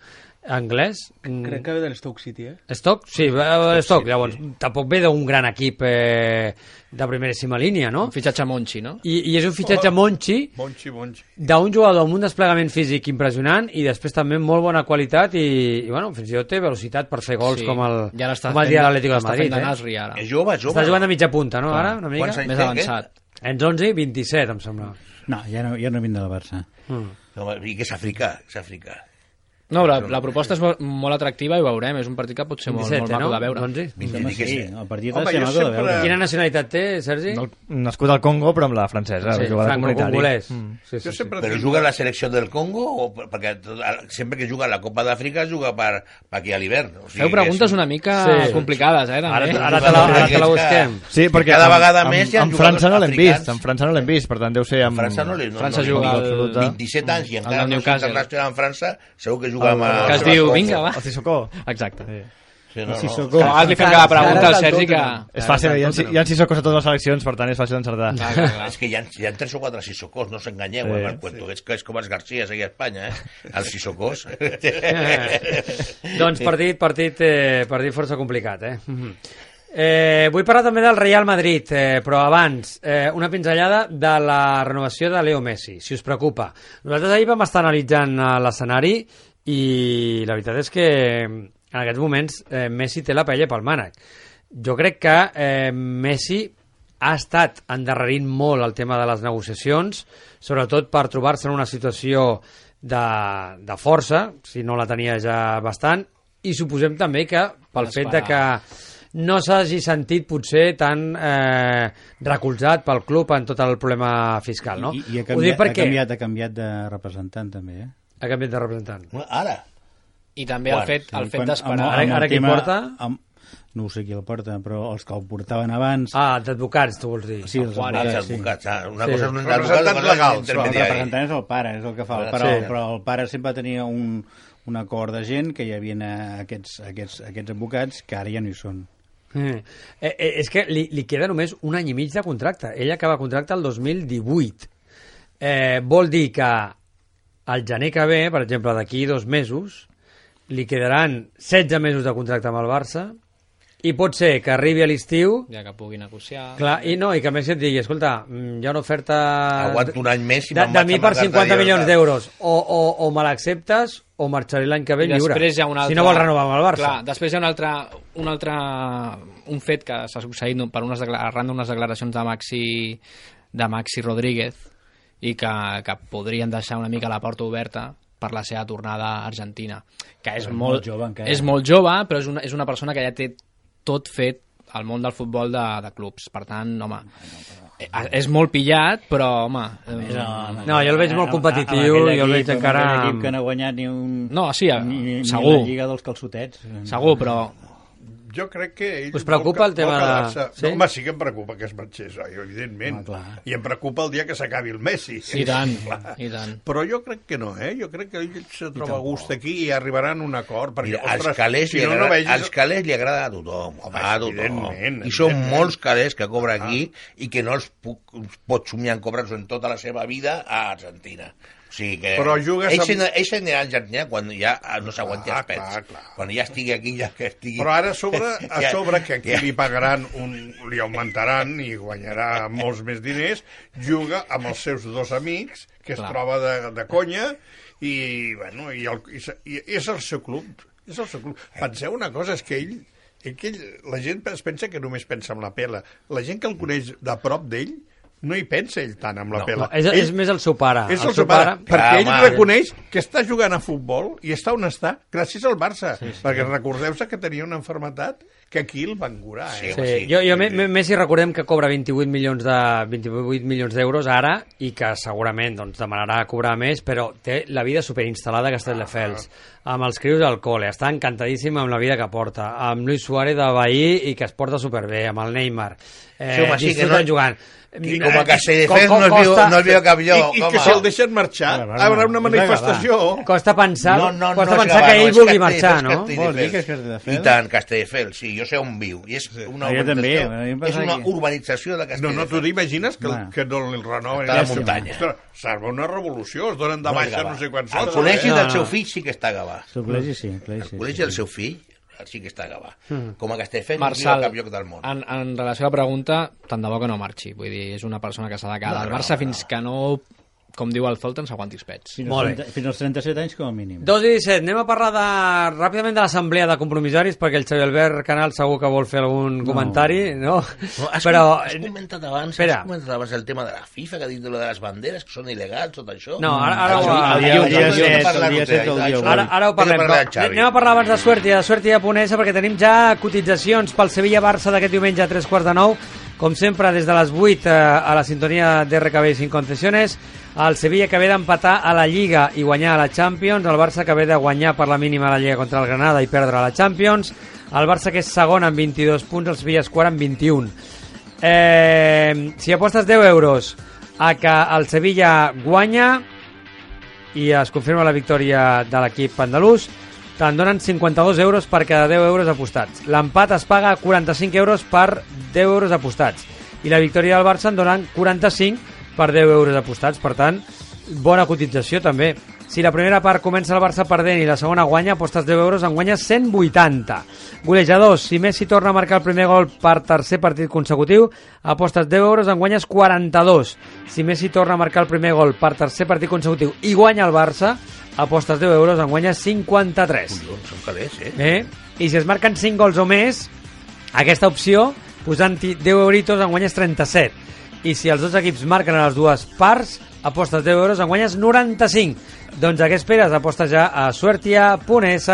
anglès. Mm, Crec que ve de l'Stoke City, eh? Stock? Sí, va- Stock, llavors, tampoc ve d'un gran equip eh, de primeríssima línia, no? Un fitxatge Monchi, no? I, I és un fitxatge Monchi Monchi, Monchi. d'un jugador amb un desplegament físic impressionant i després també amb molt bona qualitat i, i bueno, fins i tot té velocitat per fer gols Sí. com el, I ara està com el fent- dia de l'Atlético de està Madrid. fent de Eh? Nasri, ara. És jove, jove. Està jugant de mitja punta, no? Ara, una mica? Més té avançat. En 11, 27, em sembla. No, ja no, ja no vinc del Barça. Mm. No, I que és africà, és africà. No, la, la proposta és mo- molt atractiva i ho veurem. És un partit que pot ser molt, 27, molt maco no? de veure. Doncs sí. Vint- Home, i que sí, el partit Home, de ser maco de sempre- veure. Quina nacionalitat té, Sergi? Del, nascut al Congo, però amb la francesa. sí, jugada comunitari. franco-congolès. Mm. Sí, sí, sí. Però juga a la selecció del Congo o per- perquè sempre que juga a la Copa d'Àfrica juga per, per aquí a l'hivern. O sigui Feu preguntes és- una mica Sí. complicades, eh? Ara, També. ara, te la, ara te la busquem. Sí, perquè cada vegada amb, més hi ha amb jugadors França no l'hem vist, amb França no l'hem vist, per tant deu ser amb... França no li... No, França no, juga no, al- absoluta. 27 anys i encara no és internacional en França, segur que juga amb... El- Que es amb diu, vinga, va. El Sissoko. Exacte. Sí. Sí, no, no. sóc- A vegades li fem cada pregunta al Ara Sergi que... És fàcil, hi ha, hi ha Sissokos a totes les seleccions, per tant és fàcil d'encertar. És que hi ha, hi ha tres o quatre sissocors, no s'enganyeu, Sí, eh, el cuento. És que és com els García aquí a Espanya, eh? Els sissocors. doncs partit, partit, eh, partit força complicat, eh? Mhm. Eh, vull parlar també del Real Madrid, eh, però abans, eh, una pinzellada de la renovació de Leo Messi, si us preocupa. Nosaltres ahir vam estar analitzant eh, l'escenari i la veritat és que en aquests moments eh, Messi té la paella pel mànec. Jo crec que eh, Messi ha estat endarrerint molt el tema de les negociacions, sobretot per trobar-se en una situació de, de força, si no la tenia ja bastant, i suposem també que pel fet de que no s'hagi sentit potser tan eh, recolzat pel club en tot el problema fiscal, no? I, i ha, Ho canviat, dic perquè ha, canviat, ha canviat de representant, també, eh? Ha canviat de representant. Ara. I també el Quan? fet, el fet d'esperar... Ara- el ara qui porta? Amb, no ho sé qui el porta, però els que el portaven abans... Ah, d'advocats, tu vols dir. sí, els Juan, Els advocats, sí. advocats. Ah, una Sí. cosa és un advocat, una cosa és va, El representant és el pare, és el que fa el Sí. pare, però el pare sempre tenia un, un acord de gent que hi havia aquests, aquests, aquests advocats que ara ja no hi són. Eh, eh, és que li, li queda només un any i mig de contracte. Ell acaba contracte el 2018. Eh, vol dir que al gener que ve, per exemple, d'aquí dos mesos, li quedaran 16 mesos de contracte amb el Barça i pot ser que arribi a l'estiu Ja que pugui negociar... Clar, i no, i que a més et digui, escolta, mm, hi ha una oferta... Aguanto un any més i de, de mi per Margarita 50 milions d'euros. O, o, o me l'acceptes o marxaré l'any que ve I lliure. després hi ha un altre... Si no vol renovar amb el Barça. Clar, després hi ha un altre, un altre un fet que s'ha succeït per unes, arran d'unes declaracions de Maxi, de Maxi Rodríguez i que, que podrien deixar una mica la porta oberta per la seva tornada a Argentina que és, és molt, molt jove encara. és molt jove però és una, és una persona que ja té tot fet al món del futbol de, de clubs per tant, home eh, és molt pillat però home eh, No, jo el veig molt competitiu, Amb aquell jo el veig equip, encara amb- equip que no ha guanyat ni un... No, sí, ni, ni segur. la Lliga dels calçotets. segur, però Jo crec que ell... Us preocupa el vol- vol tema de- sí? No, home, sí que em preocupa que es marxés, oi, evidentment. Home, clar. I em preocupa el dia que s'acabi el Messi. i tant, Clar. i tant Però jo crec que no, eh? Jo crec que ell se troba a gust aquí i arribaran a un acord. Perquè, Mira, als ostres, calés, si li no, agrada, no vegis... als calés li agrada a tothom, Home, a tothom. evidentment, I són molts calés que cobra aquí i que no els puc, pot somiar en cobrar-los en tota la seva vida a Argentina. O sigui que Però jugues ell, amb- amb... ell s'anirà a Argentina quan ja no s'aguanti Clar, els pets. clar, clar. Quan ja estigui aquí, ja que estigui... Però ara a sobre, a sobre que aquí ja- li pagaran, un, li augmentaran i guanyarà molts més diners, juga amb els seus dos amics, que es Clar. troba de, de conya, i, bueno, i, el, i, i és el seu club. És el seu club. Penseu una cosa, és que ell, ell, que ell la gent es pensa que només pensa en la pela. La gent que el coneix de prop d'ell no hi pensa ell tant amb la No, pela. No, és, ell, és més el seu pare. és el, seu pare, perquè Clar, ell home. reconeix que està jugant a futbol i està on està gràcies al Barça, sí, sí. perquè recordeu-se que tenia una enfermetat que aquí el van curar, eh? Sí, Sí, Sí. jo, jo me- Messi recordem que cobra 28 milions de 28 milions d'euros ara i que segurament doncs, demanarà cobrar més, però té la vida superinstal·lada a Castelldefels, amb els crios al col·le, està encantadíssim amb la vida que porta, amb Luis Suárez de Bahí i que es porta superbé, amb el Neymar, eh, Sí, home, sí, que no- jugant. I com a Castelldefels no, es viu, no es viu cap lloc. I, i que si el deixen marxar, Bueno, hi haurà una no, manifestació. Costa pensar, No, no, costa no, pensar que no, ell vulgui marxar, no? Vol dir que és Castelldefels? I tant, Castelldefels, sí, jo sé on viu. I és una Ah, jo també, urbanització, em és una que- urbanització de No, Castelldefels. no, tu t'imagines que, que no el renoven. Està a la muntanya. Ostres, Serà una revolució, es donen de No baixa no sé quants hores. col·legi No, del no. seu fill sí que està a Gavà. El col·legi sí, el col·legi El sí. col·legi sí, del sí. seu fill sí que està a Gavà. Mm. Com a Castelldefels no viu Marçal, a cap lloc del món. en, en relació a la pregunta, tant de bo que no marxi. Vull dir, és una persona que s'ha de quedar No, al no, Barça no. fins que no, com diu el Zoltan, s'aguanti els pets. Fins, Molt als bé. 30, fins als 37 anys com a mínim. 2 i 17, anem a parlar de, ràpidament de l'assemblea de compromissaris perquè el Xavier Albert Canal segur que vol fer algun no. comentari, no? No, has, Però, has comentat abans, espera. has comentat abans el tema de la FIFA, que ha dit de les banderes, que són il·legals, tot això. No, ara- ara ho- de això- vuit. Ara, ara ho de parlem, però anem a parlar abans de Suertia, de Suertia japonesa, perquè tenim ja cotitzacions pel Sevilla-Barça d'aquest diumenge a tres quarts de nou, com sempre des de les 8 eh, a la sintonia d'RKB sin concesiones, el Sevilla que ve d'empatar a la Lliga i guanyar a la Champions, el Barça que ve de guanyar per la mínima a la Lliga contra el Granada i perdre a la Champions, el Barça que és segon amb 22 punts, el Sevilla és quart amb 21. Eh, si apostes 10 euros a que el Sevilla guanya i es confirma la victòria de l'equip andalús, te'n donen 52 euros per cada 10 euros apostats. L'empat es paga 45 euros per 10 euros apostats. I la victòria del Barça en donen 45 per 10 euros apostats. Per tant, bona cotització també. Si la primera part comença el Barça perdent i la segona guanya, apostes 10 euros, en guanyes 180. Golejadors, si Messi torna a marcar el primer gol per tercer partit consecutiu, apostes 10 euros, en guanyes 42. Si Messi torna a marcar el primer gol per tercer partit consecutiu i guanya el Barça, apostes 10 euros, en guanyes 53. Collons, són calés, eh? Eh? I si es marquen 5 gols o més, aquesta opció, posant-hi 10 euritos, en guanyes 37. I si els dos equips marquen a les dues parts, apostes 10 euros, en guanyes 95. Doncs a què esperes? Aposta ja a suertia.es,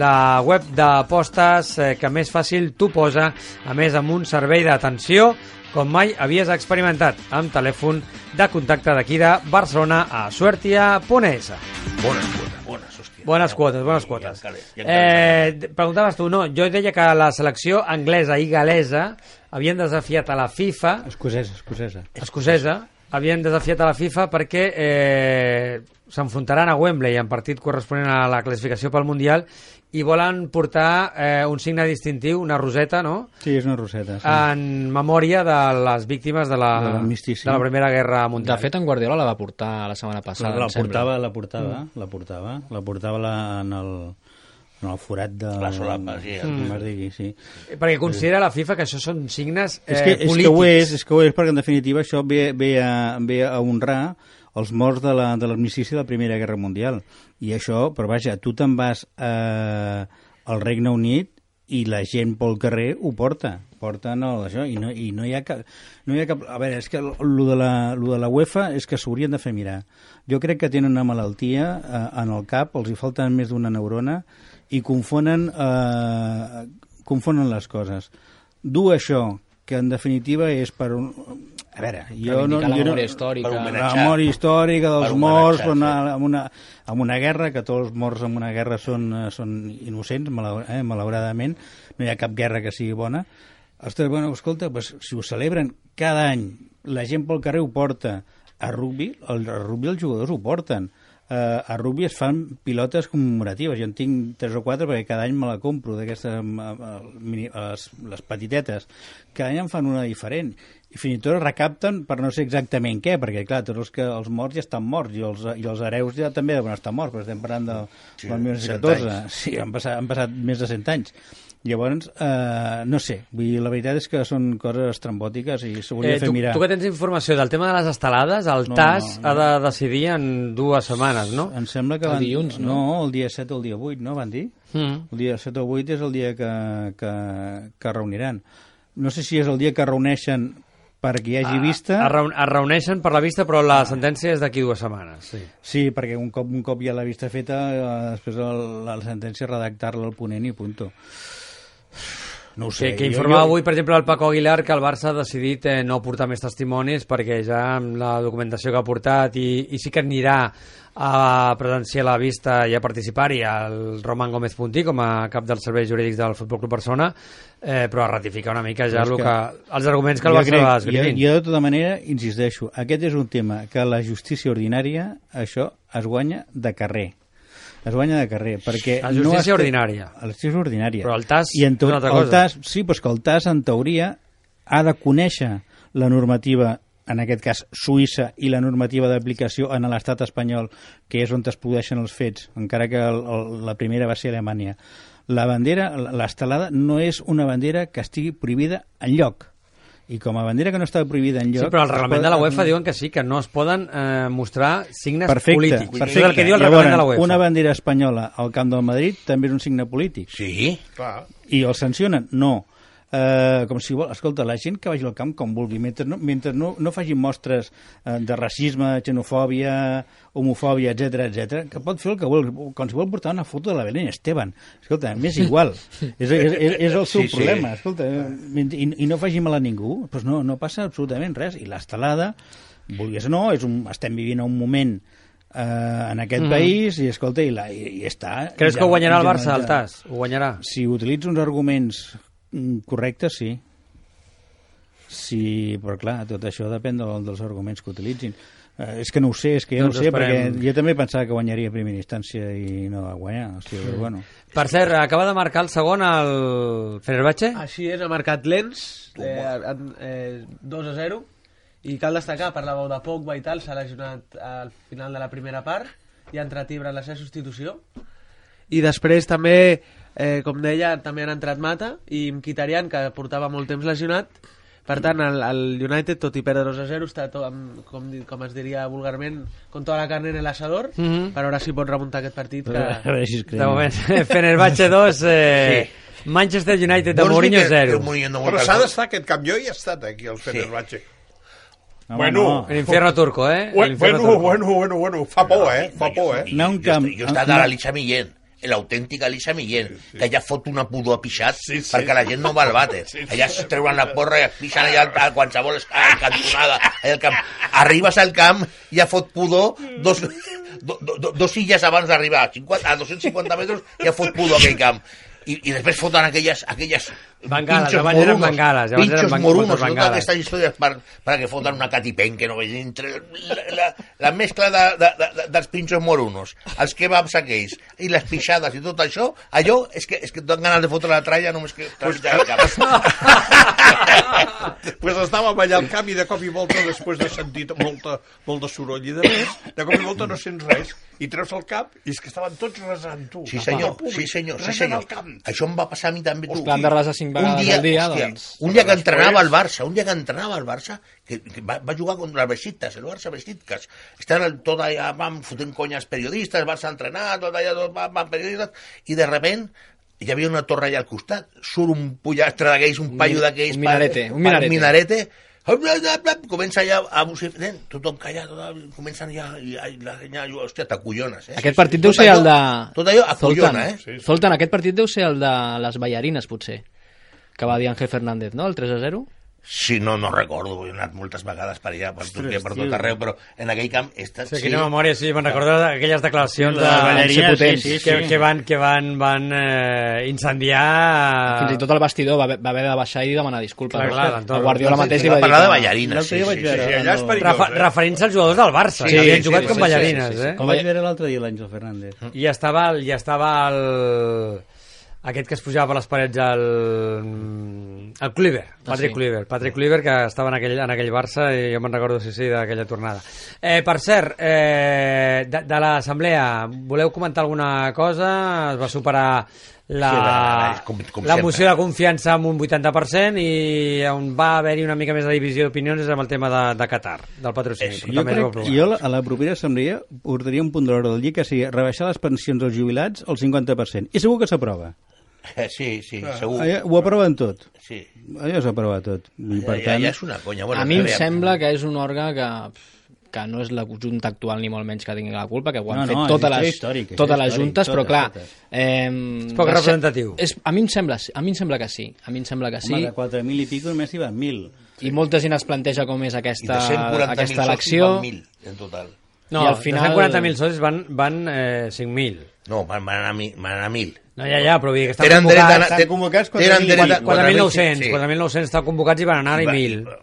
la web d'apostes eh, que més fàcil t'ho posa, a més amb un servei d'atenció com mai havies experimentat, amb telèfon de contacte d'aquí de Barcelona a suertia.es. Bones quotes, bones, hòstia. Bones quotes, bones quotes. i. Eh, preguntaves tu, no, jo deia que la selecció anglesa i galesa havien desafiat a la FIFA Escocesa, escocesa. escocesa havien desafiat a la FIFA perquè eh, s'enfrontaran a Wembley en partit corresponent a la classificació pel Mundial i volen portar eh, un signe distintiu, una roseta, no?, Sí, és una roseta. Sí. en memòria de les víctimes de la, De de la Primera Guerra Mundial. De fet, en Guardiola la va portar la setmana passada, la, la em sembla. portava, la portava, la portava, la portava la, en, el, en el forat de... La solapa, sí. Com es digui, sí. Perquè considera la FIFA que això són signes eh, és, que, és polítics. que ho és, és que ho és, perquè en definitiva això ve, ve, a, ve a honrar els morts de la- de de, la Primera Guerra Mundial. I això, però vaja, tu te'n vas eh, al Regne Unit i la gent pel carrer ho porta, porten el, això, i no, i no hi ha cap... No hi ha cap a veure, és que el de la, lo de la UEFA és que s'haurien de fer mirar. Jo crec que tenen una malaltia eh, en el cap, els hi falten més d'una neurona, i confonen, eh, confonen les coses. Du això, que en definitiva és per un... A veure, jo no... La memòria històrica. Per la memòria històrica dels Per morts, homenatjar, una, amb, una, amb una guerra, que tots els morts en una guerra són, eh, són innocents, malau, eh, malauradament, no hi ha cap guerra que sigui bona. Ostres, bueno, escolta, pues, si ho celebren cada any, la gent pel carrer ho porta, a rugby, el, a rugby els jugadors ho porten, eh, a rugby es fan pilotes commemoratives, jo en tinc tres o quatre perquè cada any me la compro, d'aquestes em, mini- les, les petitetes, cada any en fan una diferent, i fins i tot recapten per no sé exactament què, perquè clar, tots els, que, els morts ja estan morts i els, i els hereus ja també deuen estar morts, perquè estem parlant de, Sí, del 100 1914 anys. sí, han passat, han passat més de 100 anys llavors, eh, no sé vull dir, la veritat és que són coses estrambòtiques i s'hauria Eh, de fer tu, mirar tu que tens informació del tema de les estelades, el No, TAS no, ha de decidir en dues setmanes, no? Em sembla que El van... dilluns, no? No, el dia 7 o el dia 8, no? Van dir? Mm. El dia 7 o 8 és el dia que, que, que reuniran. No sé si és el dia que reuneixen perquè hi hagi vista... Es, reun es reuneixen per la vista, però la sentència és d'aquí dues setmanes. Sí. Sí, perquè un cop, un cop hi ha la vista feta, eh, després el, la, la sentència redactar-la al ponent i punto. No sé. Que, que jo- informava jo- avui, per exemple, el Paco Aguilar que el Barça ha decidit eh, no portar més testimonis perquè ja amb la documentació que ha portat i, i sí que anirà a presenciar la vista i a participar-hi el Roman Gómez Puntí com a cap dels serveis jurídics del Futbol Club Barcelona eh, però a ratificar una mica ja el que, que- els arguments que el jo Barça crec- va jo, esgrimint. jo, de tota manera, insisteixo, aquest és un tema que la justícia ordinària, això es guanya de carrer. Es guanya de carrer, perquè... La no justícia es- ordinària. La justícia ordinària. Però el TAS I en és una altra cosa. TAS, sí, però és que el TAS, en teoria, ha de conèixer la normativa en aquest cas Suïssa i la normativa d'aplicació en l'estat espanyol, que és on es produeixen els fets, encara que el, el, la primera va ser Alemanya. La bandera, l'estelada, no és una bandera que estigui prohibida en lloc. I com a bandera que no està prohibida en lloc... Sí, però el reglament pot- de la UEFA diuen que sí, que no es poden eh, mostrar signes Perfecte, polítics. perfecte. És el que diu el Llavors, reglament de la UEFA. Una bandera espanyola al camp del Madrid també és un signe polític. Sí? Clar. I el sancionen? No. Uh, com si vol, escolta, la gent que vagi al camp com vulgui, mentre no, mentre no, no facin mostres uh, de racisme, xenofòbia, homofòbia, etc etc, que pot fer el que vol, com si vol portar una foto de la Belén Esteban. Escolta, m'és igual. és, és, és, és el seu Sí, sí. problema. Escolta, eh, mentre- i, i no faci mal a ningú, doncs no, no passa absolutament res. I l'estelada, vulguis o no, és un, estem vivint un moment eh, en aquest Mhm. país i escolta, i, la, i, i està... Creus que ja- ho guanyarà el ja- Barça, el ja- TAS? Ho guanyarà? si utilitza uns arguments mm, correctes, sí. Sí, però clar, tot això depèn del, dels arguments que utilitzin. Eh, és que no ho sé, és que jo Doncs no ho sé, esperem. perquè jo també pensava que guanyaria a primera instància i no va guanyar. Hòstia, però bueno. Per cert, acaba de marcar el segon el Fenerbahce? Així és, ha marcat Lens, eh, eh, 2 a 0, i cal destacar, parlàveu de Pogba i tal, s'ha lesionat al final de la primera part, i ha entrat Ibra en la seva substitució, i després també, eh, com deia, també han entrat Mata i Mkhitaryan, que portava molt temps lesionat, per tant, el, el United, tot i perdre 2 a 0, està tot, amb, com, com es diria vulgarment, con tota la carne en el asador, Mhm. per veure si pot remuntar aquest partit. Que... A veure si es De crema. moment, Fenerbahce 2, eh, Manchester United de Vols Mourinho que- 0. que Mourinho no vol Però que s'ha el- d'estar aquest camp. Jo hi he estat aquí, al Fenerbahce. Home, Bueno. no. El infierno turco, eh? El Bueno, bueno, turco. bueno, bueno, bueno. Fa por, eh? Fa por, eh? Un jo, jo, jo he estat a la Lisa Millén, l'autèntica Lisa Millén, que ja fot una pudor a pixat Sí, sí. perquè la gent no va al vàter. Allà es treuen la porra i es pixen allà a qualsevol cantonada. Allà al camp. Arribes al camp i ja fot pudor dos, do, do, do, dos illes abans d'arribar. A, 50 a 250 metres ja fot pudor aquell camp. I, i després foten aquelles, aquelles Bengales, pinchos abans eren morunos, bengales, abans pinchos morunos, totes bengales. aquestes històries per, per que foten una catipen que no vegi entre la, la, la mescla de, de, de, dels pinchos morunos, els kebabs aquells i les pixades i tot això, allò és que, és que et donen ganes de fotre la tralla només que trepitjar el cap. pues estàvem allà al camp i de cop i volta, després de sentir molta, molt de soroll i de res, de cop i volta no sents res. I treus el cap i és que estaven tots resant tu. Sí senyor, sí senyor, sí senyor. Això em va passar a mi també. Us plan de resar cinc vegades al dia, doncs. Un dia que entrenava al Barça, un dia que entrenava al Barça, que, que va, va jugar contra el Besiktas, el Barça Besiktas. Estaven tot allà, van fotent conya als periodistes, el Barça entrenat, tot allà, tot, van, van periodistes, i de repent hi havia una torre allà al costat, surt un pollastre d'aquells, un paio d'aquells... un minarete, un minarete. Un minarete, comença ja a vociferar, tothom callat, tot, comencen ja, i, i la senyal, hòstia, t'acollones, eh? Aquest partit deu Tot ser allò- el de... Tot allò Zoltan. acollona, eh? Sí, sí. Zoltan, aquest partit deu ser el de les ballarines, potser. Que va dir Ángel Fernández, no? El 3 a 0? Sí, no, no recordo, he anat moltes vegades per allà, per Turquia, per tot arreu, però en aquell camp... Esta, Sí, quina memòria, sí, me'n recordo aquelles declaracions de, ballarines, potents sí, sí, que, sí. que van, que van, van eh, incendiar... Fins i tot el vestidor va, va haver de baixar i demanar disculpes. Clar, clar, el Guardiola mateix Sí, li va va dir parlar de ballarines, sí, sí, sí, sí. allà és perillós, Refa, eh? referint-se als jugadors del Barça, Sí, que havien sí, jugat sí, com sí, ballarines, sí, sí, sí. eh? El vaig veure l'altre dia, l'Àngel Fernández. I estava, i estava el... aquest que es pujava per les parets al... el Kluivert, Patrick sí. Kluivert, Patrick Kluivert que estava en aquell, en aquell Barça i jo me'n recordo, sí, sí, d'aquella tornada. Eh, per cert, eh, de, de l'assemblea, voleu comentar alguna cosa? Es va superar la, Sí, com- com la moció de confiança amb un 80% i on va haver-hi una mica més de divisió d'opinions és amb el tema de, de Qatar, del patrocini. Eh, Jo crec, jo a la propera assemblea portaria un punt de l'hora del dia que sigui rebaixar les pensions als jubilats al 50%. I segur que s'aprova. Eh, Sí, sí, segur. Allà, ho aproven tot. Sí. Allò s'aprova tot. I Ja, per ja, tant, ja és una conya. Bueno, A mi em aviam. sembla que és un òrgan que que no és la junta actual ni molt menys que tingui la culpa, que ho han No, fet no, totes les, històric, totes les històric, juntes, però totes, clar... totes. Eh, És poc representatiu. És, a, mi em sembla, a mi em sembla que sí. A mi em sembla que home, sí. de 4.000 i pico només hi van 1.000. I molta gent es planteja com és I aquesta, de 140.000 aquesta elecció. van 1.000 en total. No, I al final- de 140.000 socis van, van eh, 5.000. No, van, van, anar, van anar a 1.000. No, ja, ja, però vull dir que estan Tenen dret a convocats... estan convocats tenen 4.000, dret a- 4.900, sí. 4.900 estan convocats i van anar i Va- 1.000.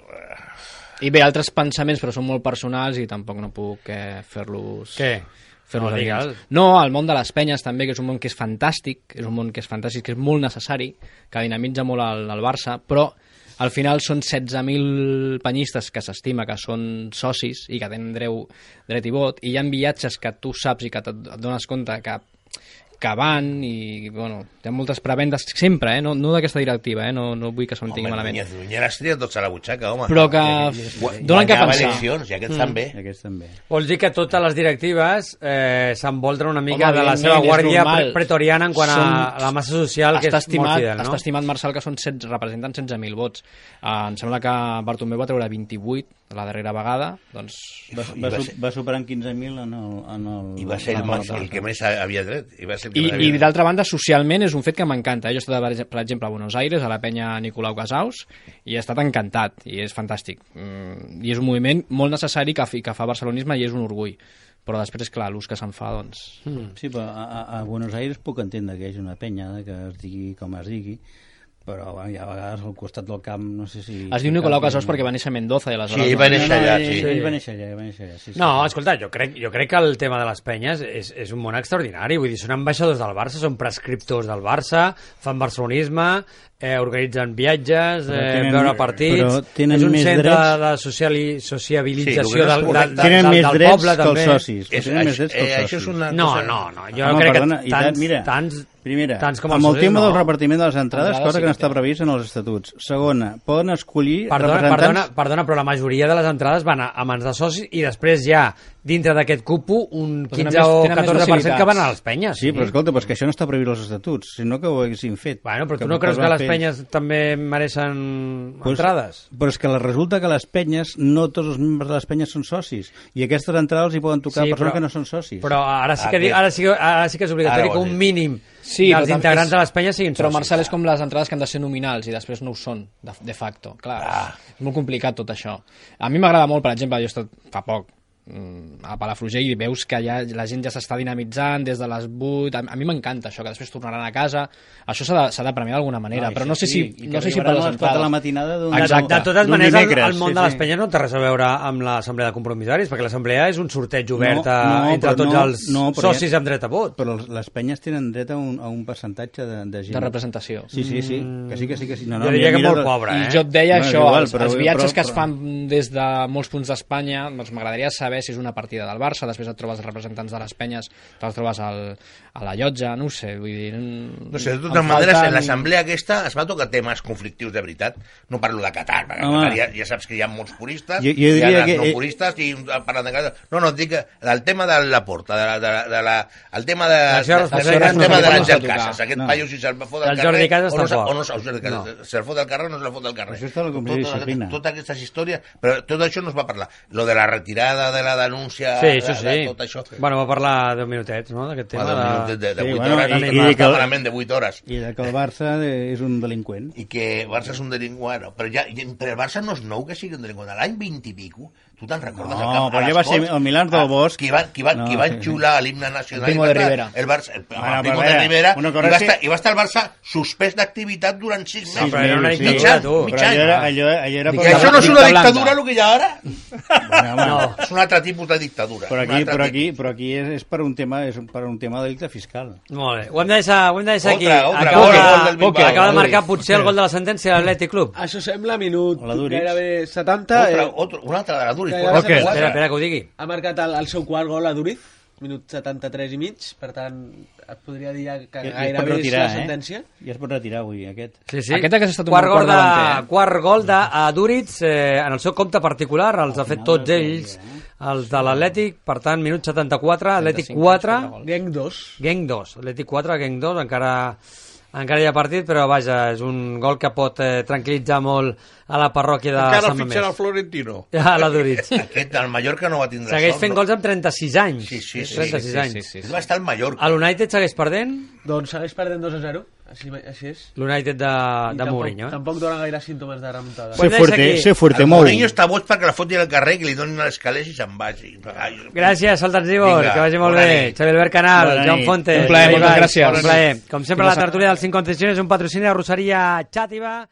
I bé, altres pensaments, però són molt personals i tampoc no puc eh, fer-los... Què? fer-los No, digue'ls. No, el món de les penyes també, que és un món que és fantàstic, és un món que és fantàstic, que és molt necessari, que dinamitza molt el, el Barça, però al final són 16.000 penyistes que s'estima que són socis i que tenen dreu, dret i vot, i hi ha viatges que tu saps i que et, et dones compte que que van i, bueno, hi ha moltes prebendes sempre, eh? no, no d'aquesta directiva, eh? no, no vull que se'm tingui Home, malament. Núñez, Núñez els tria tots a la butxaca, home. Però que donen que pensar. eleccions, i aquests també. Aquests també. Vols dir que totes les directives eh, s'envolten una mica Home, de la seva guàrdia pre pretoriana en quant a, Són- a la massa social, que està és estimat, molt fidel, no? Està estimat, Marçal, que són 16, representen 16.000 vots. Uh, em sembla que Bartomeu va treure 28 la darrera vegada, doncs... Va, I va, va ser- va superar en 15.000 en el, en el... I va ser el, més, el que més havia dret. I, va ser el que I, i havia dret. d'altra banda, socialment és un fet que m'encanta. eh? Jo he estat, per exemple- a Buenos Aires, a la penya Nicolau Casaus, i he estat encantat, i és fantàstic. Mm, I és un moviment molt necessari que, que fa barcelonisme i és un orgull. Però després, clar, l'ús que se'n fa, doncs... Sí, però a, a, a Buenos Aires puc entendre que hi hagi una penya eh, que es digui com es digui, però bueno, hi ha vegades al costat del camp, no sé si... Es diu Nicolau Casaus perquè va néixer a Mendoza i aleshores... Sí, va néixer allà, sí. Ell va néixer allà, va néixer allà, sí, sí. No, escolta, jo crec, jo crec que el tema de les penyes és, és un món extraordinari. Vull dir, són ambaixadors del Barça, són prescriptors del Barça, fan barcelonisme, eh, organitzen viatges, eh, tenen- veure partits... però tenen és un més centre drets- de sociali, sociabilització Sí, no del, del, del, Tenen del, més del drets poble, que els socis. És- tenen més això- drets que els eh, això socis. és una No, cosa... no, no, jo Home, crec perdona, que tants, mira, tants, Primera, tants com amb el tema no. del repartiment de les entrades, cosa sí que no està previst en els estatuts. Segona, poden escollir Perdona, representants... perdona, perdona, però la majoria de les entrades van a, a mans de socis i després ha, dintre d'aquest cupo, un Però tenen 15 més- o tenen més 14% que van a les penyes. Sí, però escolta, però és que això no està previst als estatuts, si no que ho haguessin fet. Bueno, però tu no creus que les penyes també mereixen Pues- entrades? Però és que la- resulta que les penyes, no tots els membres de les penyes són socis, i aquestes entrades hi poden tocar Sí, persones però- que no són socis. Però ara sí que, ara sí, que- ara sí que és obligatori Ara que un mínim Sí, dels però tam- integrants és- de les penyes siguin Però, socis. Marcel, és com les entrades que han de ser nominals i després no ho són, de, de facto. Clar, Ah. és molt complicat tot això. A mi m'agrada molt, per exemple, jo he estat fa poc a Palafrugell i veus que ja, la gent ja s'està dinamitzant des de les 8, a, a mi m'encanta això, que després tornaran a casa, això s'ha de, s'ha de premiar d'alguna manera, Ai, però sí, no sé sí, si, i no sé si per les quatre de la entrades. matinada d'un- Exacte. de totes maneres, el, dimecres, el món sí, de les sí. penyes no té res a veure amb l'assemblea de compromissaris, perquè l'assemblea és un sorteig obert a, No, no, entre però tots no, els no, però socis ja- amb dret a vot. Però les penyes tenen dret a un, a un percentatge de, de gent. De representació. Sí, sí, sí, que sí, que sí. Que sí. No, no, Jo diria que molt pobre, I eh? jo et deia No, això, igual, els, però- els viatges que es fan des de molts punts d'Espanya, doncs m'agradaria saber si és una partida del Barça, després et trobes representants de les penyes, te'ls trobes al, a la llotja, no ho sé, vull dir... No sé, de totes maneres, en l'assemblea aquesta es va tocar temes conflictius de veritat. No parlo de Qatar, perquè Home. Qatar ja, ja saps que hi ha molts puristes, Jo- jo hi ha que- no puristes i parlant de Qatar. No, no, et dic del tema de la porta, de la, de la, de la, el tema de, de el tema de l'Àngel. Casas. Aquest No. paio, si se'l fot El del Jordi carrer, Casas o no, se- tampoc. o no, el Jordi Casas, se'l fot del carrer o no se'l fot del carrer. Això està la. Totes aquestes històries, però tot això no es va parlar. Lo de la retirada de la denúncia, Sí, de, això sí. de tot això. Bueno, va parlar 10 minutets, no?, d'aquest tema. Bueno, de... de, de, de Sí, 8 bueno, hores, i- i de que- malament de 8 hores. I de que el Barça eh, és un delinqüent. i que Barça és un delinqüent, bueno, però, ja, i- però el Barça no és nou que sigui un delinqüent. L'any 20 i pico, tu te'n recordes? No, al camp, a perquè les va ser el Milán del Ah, Bosch. Qui van, qui van, No, qui van sí, sí. xiular l'himne nacional. El Primo i va de Rivera. El Barça, el, Bueno, el Primo però de a Rivera. una I cosa va, sí. estar, I va estar el Barça suspès d'activitat durant 6 No, mesos. però era una Sí, sí. dictadura, any, tu. Però allò era, allò, allò era I això no és una Dicta dictadura el que hi ha ara? Bueno, No. És un altre tipus de dictadura. Però aquí, però aquí, però aquí és, és per un tema és per un tema de delicte fiscal. Molt bé, ho hem de deixar, ho hem de deixar aquí. Otra, otra, acaba, de, acaba de marcar potser el gol de la sentència a l'Atlètic Club. Això sembla minut gairebé 70. Otra, Eh, otro, una altra de la Duriz. Que ja quatre. Espera, espera que ho digui. ha marcat el, el seu quart gol a Duriz, minut 73 i mig, per tant, et podria dir que I, i és retirar, la sentència. eh? I es pot retirar avui, aquest. Sí, sí. Aquest hagués estat un quart gol de, davanter, eh? quart gol de a Duritz eh, en el seu compte particular, els ha fet tots ells, dia, els de l'Atlètic, per tant, minut 74, Atlètic 35, 4, Genk 2. Genk 2, Atlètic 4, Genk 2, encara, encara hi ha partit, però vaja, és un gol que pot eh, tranquil·litzar molt a la parròquia de Encara Sant fitxen el Mamés. Florentino. Ja, la Duritz. Aquest, el Mallorca no va tindre Segueix sort. fent no? gols amb 36 anys. Sí, sí, sí, 36 sí, anys. sí, sí, Ell va estar al Mallorca. A l'United segueix perdent? Doncs segueix perdent 2 a 0. Així, així és. L'United de, I de tampoc, Mourinho. Eh? Tampoc dona gaire símptomes de remuntada. Ser fuerte, ser fuerte, El Mourinho. Mourinho està boig perquè la fotin al carrer, que li donin les calés i se'n vagi. Gràcies, Saltats Zibor, que vagi molt bé. nit. Xavier Albert Canal, Bona Joan. Fontes. Un plaer, moltes gràcies. Un plaer. Com sempre, la tertúlia del 5 Condicions és un patrocini de Roseria Xàtiva.